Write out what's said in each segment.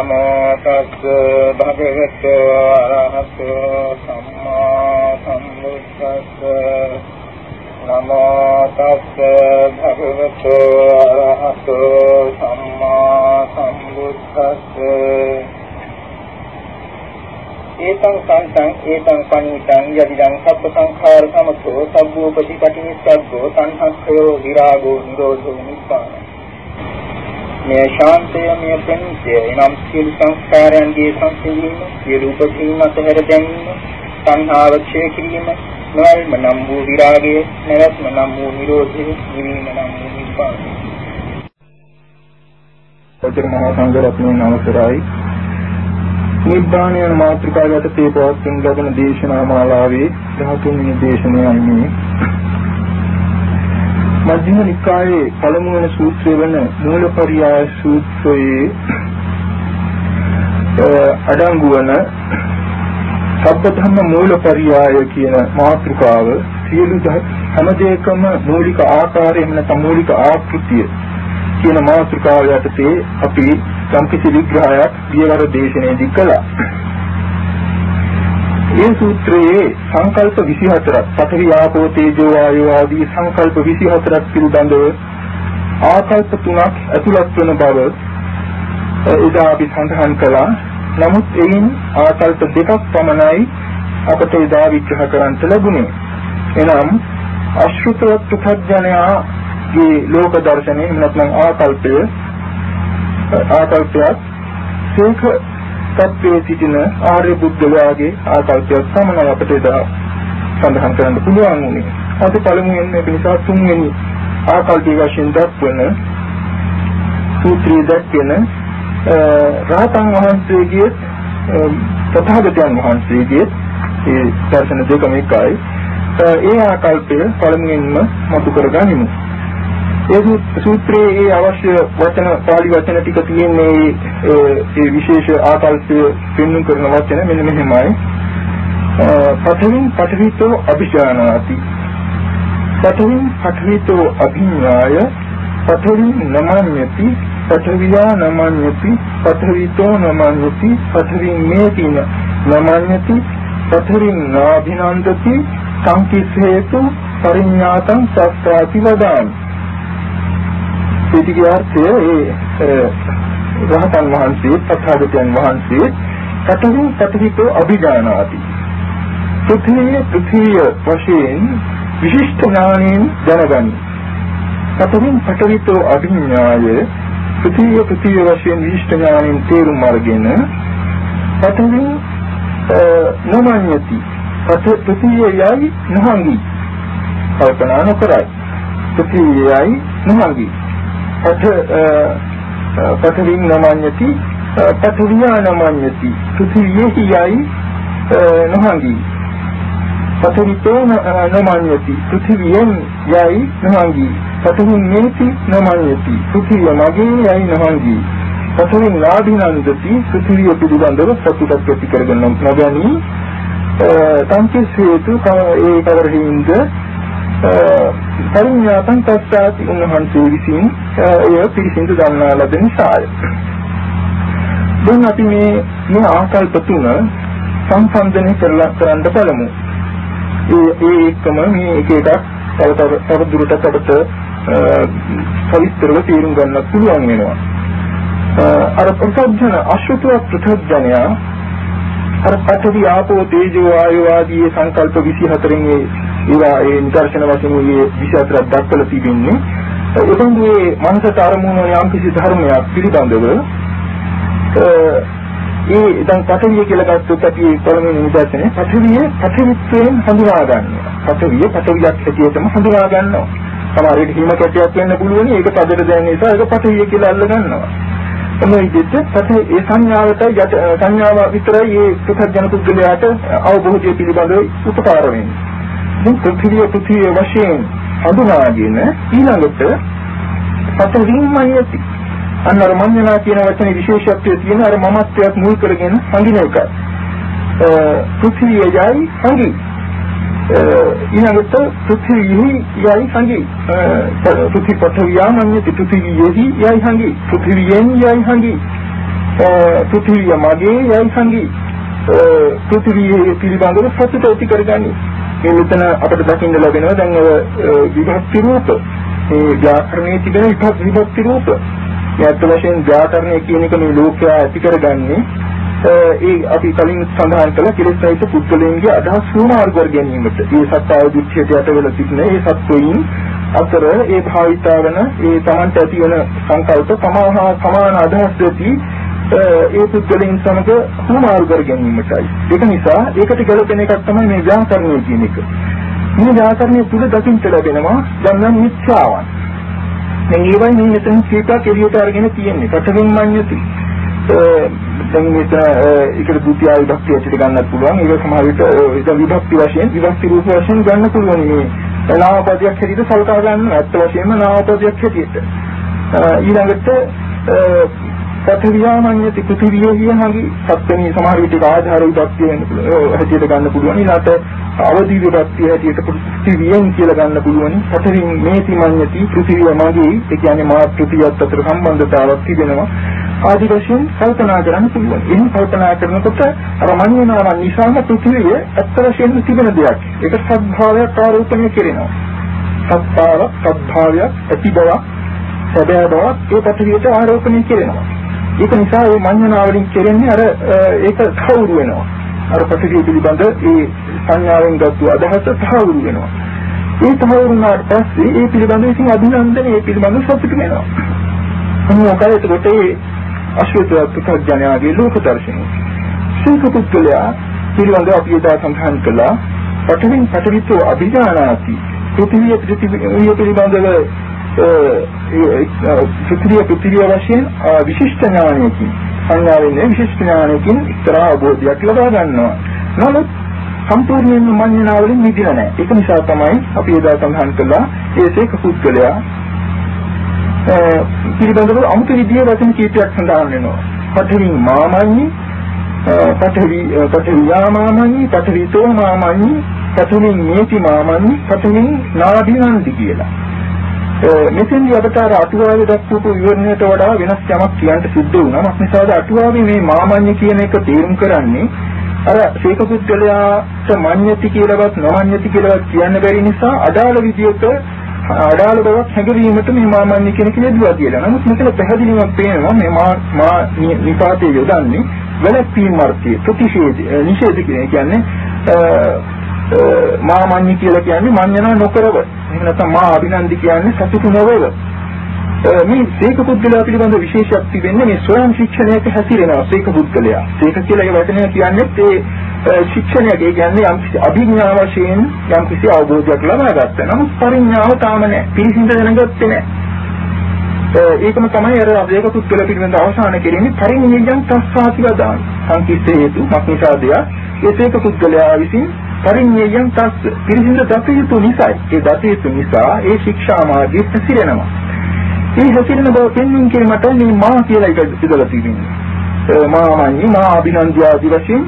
නමෝ තස්ස භගවතු අරහතෝ සම්මා සම්බුද්දස්ස නමෝ තස්ස භගවතු අරහතෝ සම්මා සම්බුද්දස්ස ඒතං සංසං ඒතං පනිතං යදිදං සබ්බ සංඛාර සමතෝ සබ්බෝ ප්‍රතිපටිනිස්සග්ගෝ සංහක්ඛයෝ විරාගෝ නිරෝධෝ නිබ්බාන මේ ශාන්තය මේ ප්‍රණීතය. එනම් සියලු සංස්කාරයන්ගේ සංසිඳීම සියලු උපදීම අතහැර දැමීම සංහාව ක්ෂය කිරීම නොයල්ම නම් වූ විරාගය නැවැත්ම නම් වූ නිරෝධය නිවීම නම් වූ නිබ්බානය සතර මහා සංඝ රත්නයේ අවසරයි නිබ්බාණය මාත්‍රිකාව යටතේ පවත්වන ලබන දේශනා මාලාවේ 13 වෙනි දේශනයයි මේ මධ්‍යම නිකායේ පළමු වෙන සූත්‍රය වන මූලපරියාය සූත්‍රයේ අඩංගු වන සබ්බධම්ම මූලපරියාය කියන මාතෘකාව සියලු හැම දෙයකම මූලික ආකාරය එන්න තමූලික ආකෘතිය කියන මාතෘකාව යටතේ අපි සම්පිති විග්‍රහයක් ගියවර දේශනාවේදී කළා. මේ සූත්‍රයේ සංකල්ප 24ක් පඨවි ආපෝ තේජෝ වායෝ ආදී සංකල්ප 24ක් පිළිබඳව ආකල්ප තුනක් ඇතුළත් වන බව එදා අපි සඳහන් කළා. නමුත් එයින් ආකල්ප දෙකක් පමණයි අපට එදා විග්‍රහ කරන්නට ලැබුණේ. එනම් අශෘතවත් පු탁ජනයාගේ ලෝක දර්ශනය නැත්නම් ආකල්පය ආකල්පයක් සේක තත්ත්වයේ සිටින ආර්ය බුද්ධයාගේ ආකල්පයක් සමනයි අපිට එදා සඳහන් කරන්න පුළුවන් වුණේ. අද පළමුවෙන් මේක නිසා තුන්වෙනි ආකල්පී වශයෙන් දක්වන සූත්‍රයේ දක්වන රහතන් වහන්සේගේ තථාගතයන් වහන්සේගේ ඒ දර්ශන දෙකම එකයි. ඒ ආකල්පය පළමුවෙන්ම මතු කරගනිමු. ඒ සූත්‍රයේ ඒ අවශ්‍ය වචන පාලි වචන ටික තියෙන්නේ ඒ විශේෂ ආකල්පය පෙන්වන කරන වචන මෙන්න මෙහෙමයි. පඨවින් පඨවිතෝ අභිජානාති. පඨවින් පඨවිතෝ අභිඥාය පඨවින් නමඤ්ඤති. පඨවියා නමඤ්ඤති. පඨවිතෝ නමඤ්ඤති. පඨවින් මේතින නමඤ්ඤති. පඨවින් නාභිනන්දති. සංකිස්සේතු. පරිඤ්ඤාතං සත්‍යාති වදාමි. පිටිගේ අර්ථය ඒ රහතන් වහන්සේ තථාගතයන් වහන්සේ පඨවි පඨවිතෝ අභිජානාති. පෘථිවිය පෘථිවිය වශයෙන් විශිෂ්ට ඥානයෙන් දැනගනි. පඨවින් පඨවිතෝ අභිඥාය පෘථිවිය පෘථිවිය වශයෙන් විශිෂ්ට ඥානයෙන් තේරුම් අරගෙන පඨවින් නමඤ්ඤති. පෘථිවියයි නොහංගි කල්පනා නොකරයි. පෘථිවියයි නොහංගි පඨ පඨවින් නමඤ්ඤති පඨවියා නමඤ්ඤති. පෘථිවියෙහි යයි නොහංගි පඨවිතෝ නමඤ්ඤති. පෘථිවියෙන් යයි නොහංගි පඨවින් මේති නමඤ්ඤති. පෘථිවිය මගේ යයි නොහංගි පඨවින් ලාභිනන්දති පෘථිවිය පිළිබඳව සතුටක් ඇති කරගන්න නොගනි. සංකේතේතු ඒ කවරෙහිඳ පරිඥාතං තස්සාති උන්වහන්සේ විසින් එය පිළිසිඳ දන්නා ලද නිසාය. දැන් අපි මේ මේ ආකල්ප තුන සංසන්දනය කරලා කරන්න බලමු. ඒ ඒ එකම මේ එක එකක් තව තව දුරටත් අපිට සවිස්තරව තේරුම් ගන්න පුළුවන් වෙනවා. අර ප්‍රසජන අශෘතව ප්‍රසජනයා අර පඨවි ආපෝ තේජෝ ආයෝ ආදී සංකල්ප 24න් ඒවා ඒ නිදර්ශන වශයෙන් මේ 24ක් දක්වලා තිබෙන්නේ එතෙන්දී මේ මනසට අරමුණු යම් කිසි ධර්මයක් පිළිබඳව ඒ දැන් පඨවිය කියලා ගත්තොත් අපි පළවෙනි නිදර්ශනේ පඨවිය පඨවිත්වයෙන් හඳුනා ගන්නවා. පඨවිය පඨවියක් හැටියටම හඳුනා ගන්නවා. සමහරවිට හිම කැටයක් වෙන්න පුළුවන් ඒක පදට දැනෙන නිසා ඒක පඨවිය කියලා අල්ල ගන්නවා. එමේ විදිහට පඨ ඒ සංඥාවට යට සංඥාව විතරයි මේ පුතර්ජන පුද්ගලයාට අවබෝධය පිළිබඳව උපකාර වෙන්නේ. මේ පෘථිවිය පෘථිවිය වශයෙන් හඳුනාගෙන ඊළඟට පතරින්මයති අන්න අර මඤ්ඤණා කියන වචනේ විශේෂත්වය තියෙන අර මමත්වයක් මුල් කරගෙන හඳින එක. පෘථිවියයි හඳි. ඊළඟට පෘථිවියෙහි යයි හඳි. පෘථිවි පඨවියා මඤ්ඤති පෘථිවියෙහි යයි හඳි. පෘථිවියෙන් යයි හඳි. පෘථිවිය මගේ යයි සංගී පෘථිවිය පිළිබඳව සතුට ඇති කරගනි. මේ මෙතන අපිට දකින්න ලැබෙනවා දැන් ඔය විභක්ති රූප මේ ව්‍යාකරණයේ තිබෙන විභක්ති රූප. මේ අත් වශයෙන් ව්‍යාකරණය කියන එක මේ ලෝකයා ඇති කරගන්නේ ඒ අපි කලින් සඳහන් කළ කෙලෙස්යිත පුද්ගලයන්ගේ අදහස් වුණාරු කර ගැනීමට. මේ සත්‍යය දිච්ඡයට යටවෙලා තිබෙන ඒ සත්වයින් අතර ඒ භාවිතා වෙන ඒ තමන්ට ඇති වෙන සංකල්ප සමාහා සමාන අදහස් ඇති ඒ පුද්ගලයන් සමග සමාරු කර ගැනීමටයි. ඒක නිසා ඒකට ගැලපෙන එකක් තමයි මේ ව්‍යාකරණය කියන එක. මේ ව්‍යාකරණය තුල දකින්න ලැබෙනවා යම් මිත්‍යාවන්. දැන් ඒවයි මේ මෙතන කීපයක් එළියට අරගෙන තියෙන්නේ. පටවින් මඤ්ඤති. දැන් මේක ඒකට දුතිය විභක්තිය ඇතුළට ගන්නත් පුළුවන්. ඒක සමහර විට ඒක විභක්ති වශයෙන් විභක්ති රූප වශයෙන් ගන්න පුළුවන් මේ නාමපදයක් හැටියට සලකා ගන්න ඇත්ත වශයෙන්ම නාමපදයක් හැටියට. ඊළඟට පඨවියාමඤ්ඤති පෘථිවිය කියනහගේ සත්‍යමී සමහර විට ආධාර විභක්තිය වෙන්න පුළුවන් හැටියට ගන්න පුළුවන්. ඊළාට අවදි විභක්තිය හැටියට පෘථිවියෙන් කියලා ගන්න පුළුවන්. පඨවින් මේති මඤ්ඤති පෘථිවිය මගේ ඒ කියන්නේ මා පෘථිවියත් අතර සම්බන්ධතාවක් තිබෙනවා. ආදි වශයෙන් කල්පනා කරන්න පුළුවන්. එහෙන් කල්පනා කරනකොට අර මඤ්ඤණාවන් නිසාම පෘථිවිය ඇත්ත වශයෙන්ම තිබෙන දෙයක්. ඒක සත්භාවයක් ආරෝපණය කරනවා. සත්තාවක් සත්භාවයක් ඇති බවක් සැබෑ බවක් ඒ පටවියට ආරෝපණය කරනවා. ඒක නිසා මේ මඤ්ඤණාවලින් කෙරෙන්නේ අර ඒක කවුරු වෙනවා. අර ප්‍රතිදී පිළිබඳ ඒ සංඥාවෙන් ගත්තු අදහස තහවුරු වෙනවා. ඒ තහවුරු වුණාට පස්සේ ඒ පිළිබඳ ඉතින් අභිනන්දනය ඒ පිළිබඳ සතුට වෙනවා. මොකද එතකොට ඒ අශ්වේත පුත්‍රඥයාගේ ලෝක දර්ශනය. සීක පුත්‍රයා පිළිබඳ අපි එදා සඳහන් කළා පඨවින් පඨවිතෝ අභිජානාති පෘථිවිය පෘථිවිය පිළිබඳව පෘථිවිය පෘථිවිය වශයෙන් විශිෂ්ට ඥානයකින් සංඥාවෙන්නේ විශිෂ්ට ඥානයකින් එක්තරා අවබෝධයක් ලබා ගන්නවා. නමුත් සම්පූර්ණයෙන්ම මඤ්ඤණාවලින් මිදිලා නැහැ. ඒක නිසා තමයි අපි එදා සඳහන් කළා ඒසේක පුද්ගලයා පිළිබඳව අමුතු විදියේ වචන කීපයක් සඳහන් වෙනවා. පඨවි මාමඤ්ඤි පඨවි පඨවියාමාමඤ්ඤි පඨවිතෝ මාමඤ්ඤි පඨවි මේති මාමඤ්ඤි පඨවි නාභිනන්ති කියලා. මෙතෙන්දී අපට අර අටුවාවේ දක්වපු විවරණයට වඩා වෙනස් යමක් කියන්න සිද්ධ වුණා. මක් නිසාද අටුවාවේ මේ මාමඤ්ඤ කියන එක තේරුම් කරන්නේ අර ශේක පුද්ගලයාට මඤ්ඤති කියලාවත් නොමඤ්ඤති කියලාවත් කියන්න බැරි නිසා අදාළ විදියට අඩාල බවක් හැඟවීමට මේ මාමඤ්ඤ කියන කෙනෙකුවා කියලා. නමුත් මෙතන පැහැදිලිවම පේනවා මේ මා මා නිපාතේ යොදන්නේ වැළැක්වීම අර්ථය ප්‍රතිශේධ නිෂේධ කියන්නේ මාමඤ්ඤි කියලා කියන්නේ මඤ්ඤණ නොකරව. එහෙම නැත්නම් මා අභිනන්දි කියන්නේ සතුටු නොවේව. මේ සීක පුද්ගලයා පිළිබඳ විශේෂයක් තිබෙන්නේ මේ ස්වයං ශික්ෂණයක හැසිරෙනවා සීක පුද්ගලයා. සීක කියලා ඒ වචනය කියන්නේ ඒ ශික්ෂණයක ඒ කියන්නේ යම් අභිඥා වශයෙන් යම් කිසි අවබෝධයක් ලබා ගත්තා. නමුත් පරිඥාව තාම නැහැ. පිළිසිඳ දැනගත්තේ නැහැ. ඒකම තමයි අර අවේක පුද්ගල පිළිබඳ අවසාන කෙරෙන්නේ පරිඥයන් තස්සාති වදාන. සංකීර්ත හේතු මක්නිසාදය ඒ සීක පුද්ගලයා විසින් පරිඤ්ඤයයන් තස් පිරිසිදු දත යුතු නිසායි. ඒ දත යුතු නිසා ඒ ශික්ෂා මාර්ගයේ හැසිරෙනවා. ඒ හැසිරෙන බව පෙන්වීම කිරීමට මේ මා කියලා එක ඉදලා තිබෙනවා. මාමඤ්ඤි මා අභිනන්දිය ආදි වශයෙන්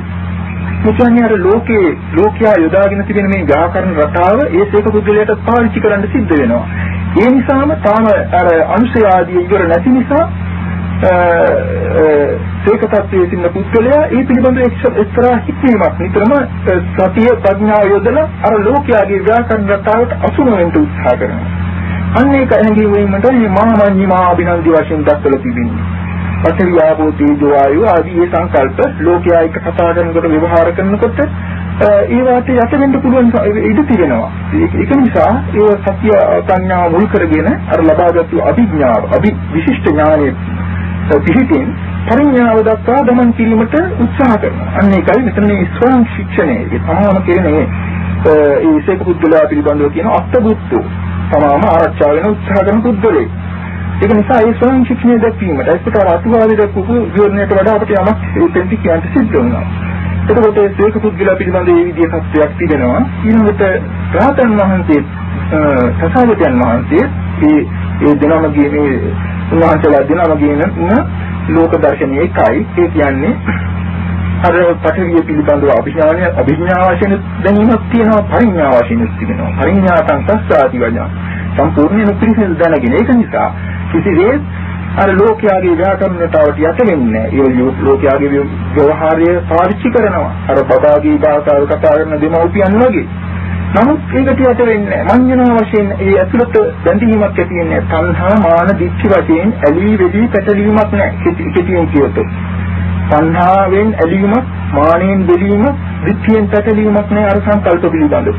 මෙතනදී අර ලෝකේ ලෝකයා යොදාගෙන තිබෙන මේ ව්‍යාකරණ රටාව ඒ සේක පුද්ගලයාට පාවිච්චි කරන්න සිද්ධ වෙනවා. ඒ නිසාම තාම අර අනුසය ආදී ඉවර නැති නිසා ඒක තත්ත්වයේ සිටින පුද්ගලයා ඒ පිළිබඳව එක්තරා හික්මීමක් නිතරම සතිය ප්‍රඥාව යොදලා අර ලෝකයාගේ ව්‍යාකරණ රටාවට අසුන වෙන්න උත්සාහ කරනවා. අන්න ඒක හැඟීමෙන්මට මේ මහාමඤ්ඤි මහා අභිනන්දි වශයෙන් දක්වලා තිබෙනවා. පඨවි ආපෝ තේජෝ ආයෝ ආදී මේ සංකල්ප ලෝකයා එක්ක කතා කරනකොට ව්‍යවහාර කරනකොට ඒ වාට යට වෙන්න පුළුවන් ඉඩ තිබෙනවා. ඒක නිසා ඒ සත්‍ය සංඥා මුල් කරගෙන අර ලබාගත් අභිඥාව, අභි විශිෂ්ට ඥානයේ පිහිටින් පරිඥාව දක්වා ගමන් කිරීමට උත්සාහ කරනවා. අන්න ඒකයි මෙතන මේ ස්වයං ශික්ෂණය. ඒ තමාම කියන්නේ ඒ විශේෂ පුද්ගලයා පිළිබඳව කියන අත්බුද්ධ තමාම ආරක්ෂා වෙන උත්සාහ කරන පුද්ගලෙක්. ඒක නිසා ඒ ස්වයං ශික්ෂණය දැක්වීමට ඒකට අතුවාදී දක්වපු විවරණයට වඩා අපිට යමක් ඒ දෙන්ටි කියන්න සිද්ධ වෙනවා. එතකොට ඒ ශේක පුද්ගලයා පිළිබඳ මේ විදිහේ තත්ත්වයක් තිබෙනවා. ඊළඟට රාතන් වහන්සේ තථාගතයන් වහන්සේ ඒ ඒ දෙනමගේ මේ උන්වහන්සේලා දෙනම කියන ලෝක දර්ශනයේ එකයි. ඒ කියන්නේ අර පඨවිය පිළිබඳව අභිඥානය අභිඥා වශයෙන් දැනීමක් තියෙනවා පරිඥා වශයෙන් තිබෙනවා. පරිඥාතං සස්සාති වඥා සම්පූර්ණයෙන් පිළිසිඳ දැනගෙන ඒක නිසා කිසිදේ අර ලෝකයාගේ ව්‍යාකරණතාවට යට වෙන්නේ ඒ ලෝකයාගේ ව්‍යවහාරය පාවිච්චි කරනවා. අර බබාගේ භාෂාව කතා කරන දෙමව්පියන් වගේ. නමුත් ඒකට යට වෙන්නේ මඤ්ඤණා වශයෙන් ඒ ඇතුළත බැඳීමක් ඇති වෙන්නේ තණ්හා මාන දිච්ච වශයෙන් ඇලී වෙදී පැටලීමක් නැහැ. කෙටියෙන් කියතොත් තණ්හාවෙන් ඇලීමක් මානෙන් දෙලීමක් දිච්චයෙන් පැටලීමක් නැහැ අර සංකල්ප පිළිබඳව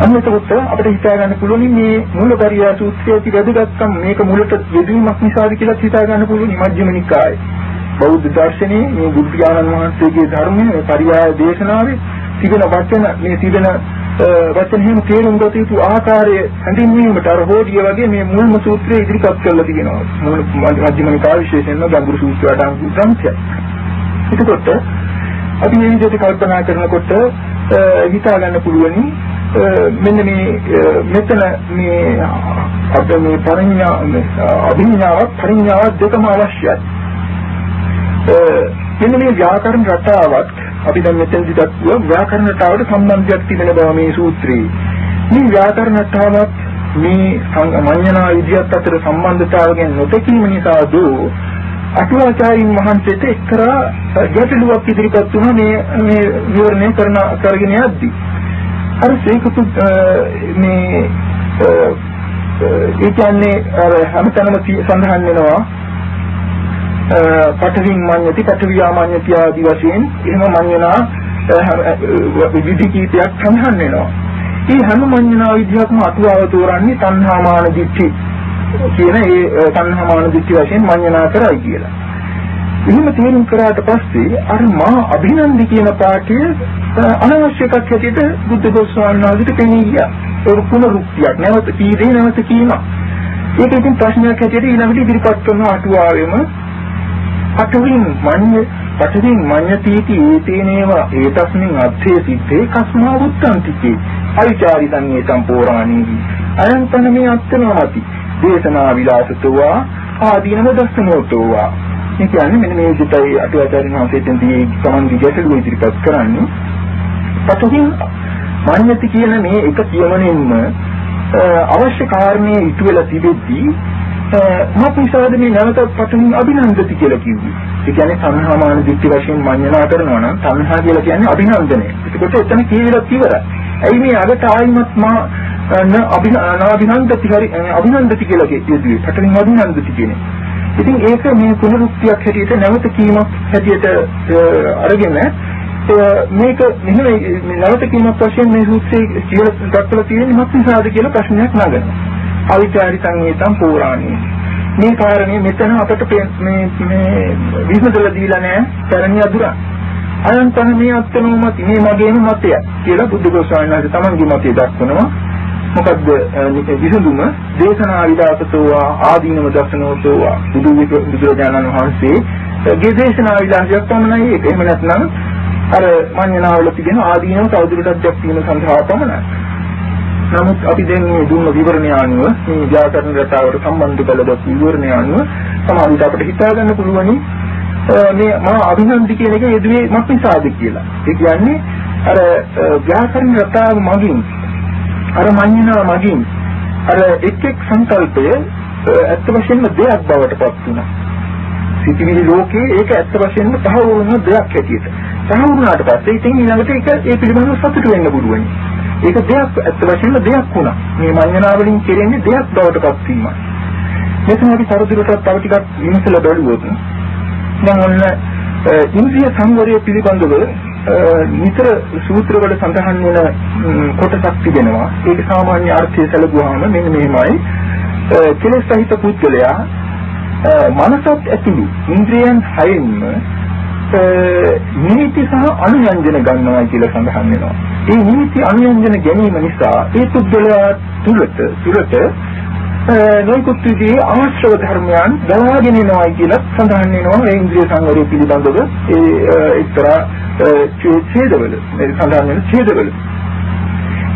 අන්න එතකොට අපිට හිතා ගන්න පුළුවන් මේ මූලපරියා සූත්‍රයේ ඇති වැදගත්කම මේක මුලට යෙදීමක් නිසාද කියලා හිතා ගන්න පුළුවන් මජ්ක්‍ධිම නිකායේ. බෞද්ධ දර්ශනයේ මේ බුද්ධ ඥානන් වහන්සේගේ ධර්මයේ මේ පරියාය දේශනාවේ තිබෙන වචන මේ තිබෙන වචන හිම තේරුම් ගත යුතු ආකාරය හඳුන්වීමට අර හෝඩිය වගේ මේ මුල්ම සූත්‍රය ඉදිරිපත් කරලා තිබෙනවා මූල මජ්ක්‍ධිම නිකාය විශේෂයෙන්ම ගැඹුරු සූත්‍රයට අනුව ග්‍රන්ථය. එතකොට අපි මේ විදිහට කල්පනා කරනකොට හිතා ගන්න පුළුවනි මෙන්න මේ මෙතන මේ අප මේ පරිඥා අභිඥාවක් පරිඥාවක් දෙකම අවශ්‍යයි. මෙන්න මේ ව්‍යාකරණ රටාවක් අපි දැන් මෙතනදි දක්වුව ව්‍යාකරණ රටාවට සම්බන්ධයක් තිබෙන බව මේ සූත්‍රයේ. මේ ව්‍යාකරණ රටාවක් මේ මඤ්ඤණා විද්‍යාවත් අතර සම්බන්ධතාවයෙන් නොදැකීම නිසා දෝ අටුවාචාරින් වහන්සේට එක්තරා ගැටලුවක් ඉදිරිපත් වුණා මේ මේ විවරණය කරන කරගෙන යද්දී. අර සීකතු මේ ඒ කියන්නේ අර හැමතැනම සඳහන් වෙනවා පඨවින් මඤ්ඤති පඨවියාමඤ්ඤති ආදී වශයෙන් එහෙම මඤ්ඤනා විවිධ කීපයක් සඳහන් වෙනවා. මේ හැම මඤ්ඤනා විදිහක්ම අතුවාව තෝරන්නේ තණ්හාමාන දිට්ඨි කියන ඒ තණ්හාමාන දිට්ඨි වශයෙන් මඤ්ඤනා කරයි කියලා. එහෙම තේරුම් කරාට පස්සේ අර මා අභිනන්දි කියන පාඨය අනවශ්‍ය එකක් හැටියට බුද්ධ ගෝස්වාමීන් වහන්සේට පෙනී ගියා. ඒක පුනරුක්තියක්. නැවත කීදේ නැවත කීම. ඒක ඉතින් ප්‍රශ්නයක් හැටියට ඊළඟට ඉදිරිපත් කරන අටුවාවෙම අටුවින් මඤ්ඤ පඨවින් මඤ්ඤතිටි ඒතේනේව ඒතස්මින් අත්ථේ සිද්ධේ කස්මා උත්තන්තිකේ අවිචාරි සංයේතම් පෝරාණී අයන්තන මේ අත්තනවාති දේශනා විලාසතෝවා ආදීනව දස්සනෝතෝවා. මේ කියන්නේ මෙන්න මේ විදිහටයි අටුවාචාර්යන් වහන්සේටන් දී සමන් විජයටලු ඉදිරිපත් කරන්නේ. පසුකින් මාන්‍යති කියන මේ එක කියමනින්ම අවශ්‍ය කාරණේ ඉටු වෙලා තිබෙද්දී මත් නිසාද මේ නැවතත් පටන් අභිනන්දති කියලා කිව්වේ. ඒ කියන්නේ සංහාමාන දිට්ඨි වශයෙන් මඤ්ඤණා කරනවා නම් සංහා කියලා කියන්නේ අභිනන්දනය. ඒකට එතන කියවිලා ඉවරයි. ඇයි මේ අගට ආයිමත් මා න අභිනන්දති හරි අභිනන්දති කියලා කියුවේ. පටන් අභිනන්දති කියන්නේ. ඉතින් ඒක මේ පුනරුක්තියක් හැටියට නැවත කීමක් හැටියට අරගෙන මේක මෙහෙම නැවත කීමක් වශයෙන් මේ සූත්‍රයේ කියලා දක්වලා තියෙන්නේ මොකක් නිසාද කියලා ප්‍රශ්නයක් නගනවා. අවිචාරි සංවේතම් පෝරාණී. මේ කාරණේ මෙතන අපට මේ මේ විසඳලා දීලා නැහැ තරණිය අදුරා. අයන්තන මේ අත්නෝමති මේ මගේම මතය කියලා බුද්ධ ගෝස්වාමීන් වහන්සේ තමන්ගේ මතය දක්වනවා. මොකද්ද විසඳුම දේශනා විලාසතෝ ආදීනව දර්ශනෝතෝ බුදු බුදුරජාණන් වහන්සේ ගේ දේශනා විලාසයක් පමණයි ඒක. එහෙම නැත්නම් අර මඤ්ඤණාවල තිබෙන ආදීනව තවදුරටත් දැක්වීම සඳහා පමණයි. නමුත් අපි දැන් මේ දුන්න විවරණය අනුව මේ ව්‍යාකරණ රටාවට සම්බන්ධ කළ දත් විවරණය අනුව සමාජයට අපිට හිතා ගන්න පුළුවනි මේ මා අභිනන්දි කියන එක යෙදුවේ මත් නිසාද කියලා. ඒ කියන්නේ අර ව්‍යාකරණ රටාව මගින් අර මඤ්ඤණා මගින් අර එක් එක් සංකල්පය ඇත්ත වශයෙන්ම දෙයක් බවට පත් වුණා. සිතිවිලි ලෝකේ ඒක ඇත්ත වශයෙන්ම තහවුරු වුණ දෙයක් හැටියට. තහවුරු වුණාට පස්සේ ඉතින් ඊළඟට ඒක ඒ පිළිබඳව සතුටු වෙන්න පුළුවන්. ඒක දෙයක් ඇත්ත වශයෙන්ම දෙයක් වුණා. මේ මඤ්ඤණා වලින් කෙරෙන්නේ දෙයක් බවට පත් වීමයි. මෙතන අපි තවදුරටත් තව ටිකක් විමසලා බලුවොත් දැන් ඔන්න ඉන්ද්‍රිය සංවරය පිළිබඳව නිතර සූත්‍රවල සඳහන් වෙන කොටසක් තිබෙනවා. ඒක සාමාන්‍ය අර්ථය සැලකුවාම මෙන්න මෙහෙමයි. කෙලෙස් සහිත පුද්ගලයා මනසත් ඇතුළු ඉන්ද්‍රියන් හයෙන්ම නිමිති සහ අනුයන්ජන ගන්නවා කියලා සඳහන් වෙනවා. ඒ නිමිති අනුයන්ජන ගැනීම නිසා ඒ පුද්ගලයා තුළට තුළට නොයෙකුත් විදිහේ ආශ්‍රව ධර්මයන් දලාගෙන යනවා කියලා සඳහන් වෙනවා. ඒ ඉන්ද්‍රිය සංවරය පිළිබඳව ඒ එක්තරා ඡේදවල. මේ සඳහන් වෙන ඡේදවල.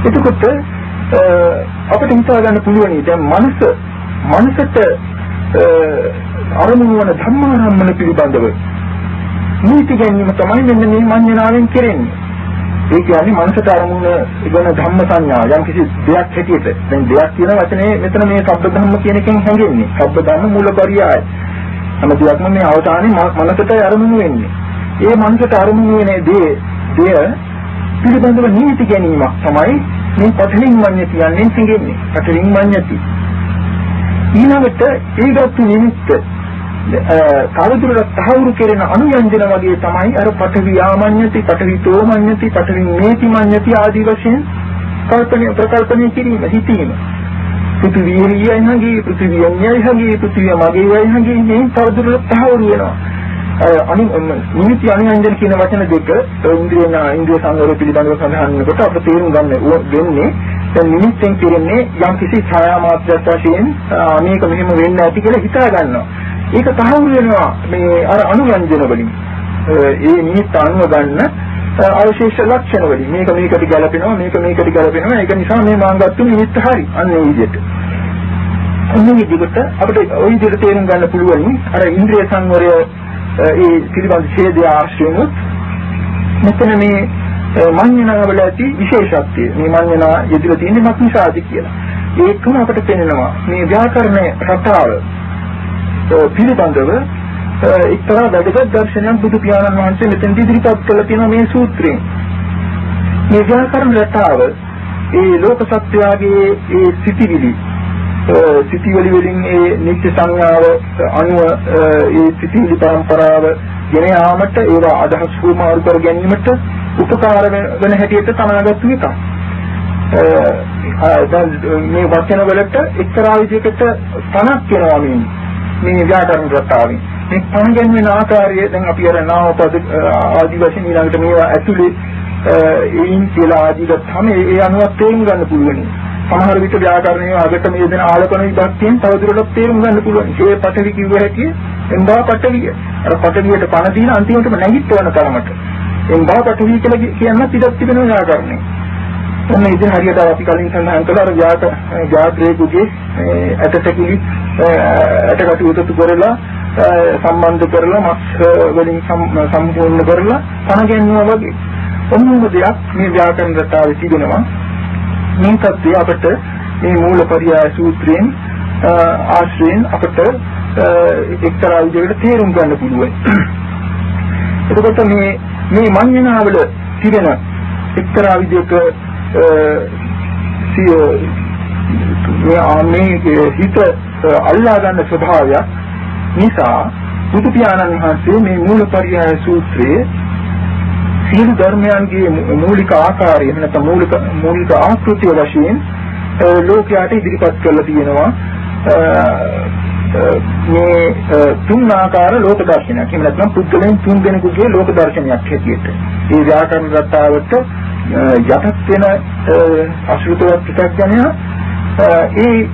එතකොට අපිට හිතා ගන්න පුළුවන්. දැන් මනස මනසට අරමුණු වන ධර්මාරම්මන පිළිබඳව නීති ගැනීම තමයි මෙන්න මේ මඤ්ඤණාවෙන් කෙරෙන්නේ. ඒ කියන්නේ මනසට අරමුණ ඉගෙන ධම්ම සංඥා යම් කිසි දෙයක් හැටියට. දැන් දෙයක් කියන වචනේ මෙතන මේ සබ්බ ධම්ම කියන එකෙන් හැඟෙන්නේ. සබ්බ ධම්ම මූලපරියය හැම දෙයක්ම මේ අවසානයේ මනසට අරමුණු වෙන්නේ. ඒ මනසට අරමුණු වෙන දේ දෙය පිළිබඳව නීති ගැනීමක් තමයි මේ පඨලින් මඤ්ඤ කියන්නේ සිඟෙන්නේ පඨලින් මඤ්ඤති. ඊළඟට ඒගත් නිමිත්ත තවදුරටත් තහවුරු කෙරෙන අනුයන්ජන වගේ තමයි අර පඨවි ආමඤ්ඤති පඨවි තෝමඤ්ඤති පඨවි මේති මඤ්ඤති ආදී වශයෙන් කල්පනය ප්‍රකල්පනය කිරීම හිතීම. පෘථිවියයි හංගී පෘථිවියයි හංගී පෘථිවිය මගේයි හංගී මේ තවදුරටත් තහවුරු වෙනවා. අනු නිමිති අනුයන්ජන කියන වචන දෙක ඉන්ද්‍රියන ඉන්ද්‍රිය සංවරය පිළිබඳව සඳහන් වෙනකොට අපිට තේරුම් ගන්න වෙන්නේ දැන් නිමිත්තෙන් කියන්නේ යම් කිසි ඡායා මාත්‍රයක් වශයෙන් මේක මෙහෙම වෙන්න ඇති කියලා හිතා ගන්නවා. ඒක තහවුරු වෙනවා මේ අර අනුරංජන වලින්. ඒ නිමිත්ත අනුව ගන්න අවශේෂ ලක්ෂණ වලින්. මේක මේකට ගැලපෙනවා මේක මේකට ගැලපෙනවා ඒක නිසා මේ මාංගත්තු නිමිත්ත හරි අන්න ඒ විදිහට. අන්නේ විදිහට අපිට ওই විදිහට තේරුම් ගන්න පුළුවන් අර ඉන්ද්‍රිය සංවරය ඒ පිළිබඳ ඡේදය ආශ්‍රයමුත් මෙතන මේ මඤ්ඤණාවල ඇති විශේෂත්වය. මේ මඤ්ඤණා යෙදලා තියෙන්නේ මක් නිසාද කියලා. ඒකම අපිට පෙනෙනවා. මේ ව්‍යාකරණ රටාව පිළිබඳව එක්තරා වැදගත් දර්ශනයක් බුදු පියාණන් වහන්සේ මෙතෙන් ඉදිරිපත් කළ තියෙනවා මේ සූත්‍රයෙන්. මේ ව්‍යාකරණ රටාව ඒ ලෝක සත්‍යයේ ඒ සිටිවිලි සිටිවිලි වලින් ඒ නිත්‍ය සංඥාව අනුව ඒ සිටිවිලි පරම්පරාව ගෙන යාමට ඒවා අදහස් වූමාරු කර ගැනීමට උපකාර වෙන හැටියට තනාගත්තු එකක්. දැන් මේ වචන වලට එක්තරා විදිහකට තනක් වෙනවා මේ මේ ව්‍යාකරණ රටාවෙන් මේ පණ ගැන්වෙන ආකාරය දැන් අපි අර නාමපද ආදි වශයෙන් ඊළඟට මේවා ඇතුලේ ඒයින් කියලා ආදි ගත්තාම ඒ අනුව තේරුම් ගන්න පුළුවන්. සමහර විට ව්‍යාකරණයේ අගට මේ දෙන ආලකන විභක්තියෙන් තවදුරටත් තේරුම් ගන්න පුළුවන්. ඒ පටවි කිව්ව හැටි එම්බා පටවිය. අර පටවියට පණ දීලා අන්තිමටම නැගිටවන තරමට. එම්බා පටවි කියලා කියන්නත් ඉඩක් තිබෙන ව්‍යාකරණේ. ඔන්න ඉතින් හරියට අපි කලින් සඳහන් කළා අර ජාත ජාත්‍රේකුගේ ඇටටකිලි ඇටකට උතුතු කරලා සම්බන්ධ කරලා මස් වලින් සම්පූර්ණ කරලා පණ ගැන්වුවා වගේ. ඔන්නම දෙයක් මේ ව්‍යාකරණ රටාවේ තිබෙනවා. මේ තත්ත්වය අපිට මේ මූලපරියාය සූත්‍රයෙන් ආශ්‍රයෙන් අපිට එක්තරා විදිහකට තේරුම් ගන්න පුළුවන්. එතකොට මේ මේ මඤ්ඤණාවල තිබෙන එක්තරා විදිහක සිය මේ හිත අල්ලා ගන්න ස්වභාවය නිසා බුදු පියාණන් වහන්සේ මේ මූලපරියාය සූත්‍රයේ සියලු ධර්මයන්ගේ මූලික ආකාරය එහෙම නැත්නම් මූලික මූලික ආකෘතිය වශයෙන් ලෝකයට ඉදිරිපත් කරලා තියෙනවා මේ තුන් ආකාර ලෝක දර්ශනයක්. එහෙම නැත්නම් පුද්ගලයන් තුන් දෙනෙකුගේ ලෝක දර්ශනයක් හැටියට. මේ ව්‍යාකරණ රටාවට යටත් වෙන අශෘතවත් ප්‍රත්‍යඥය ඒ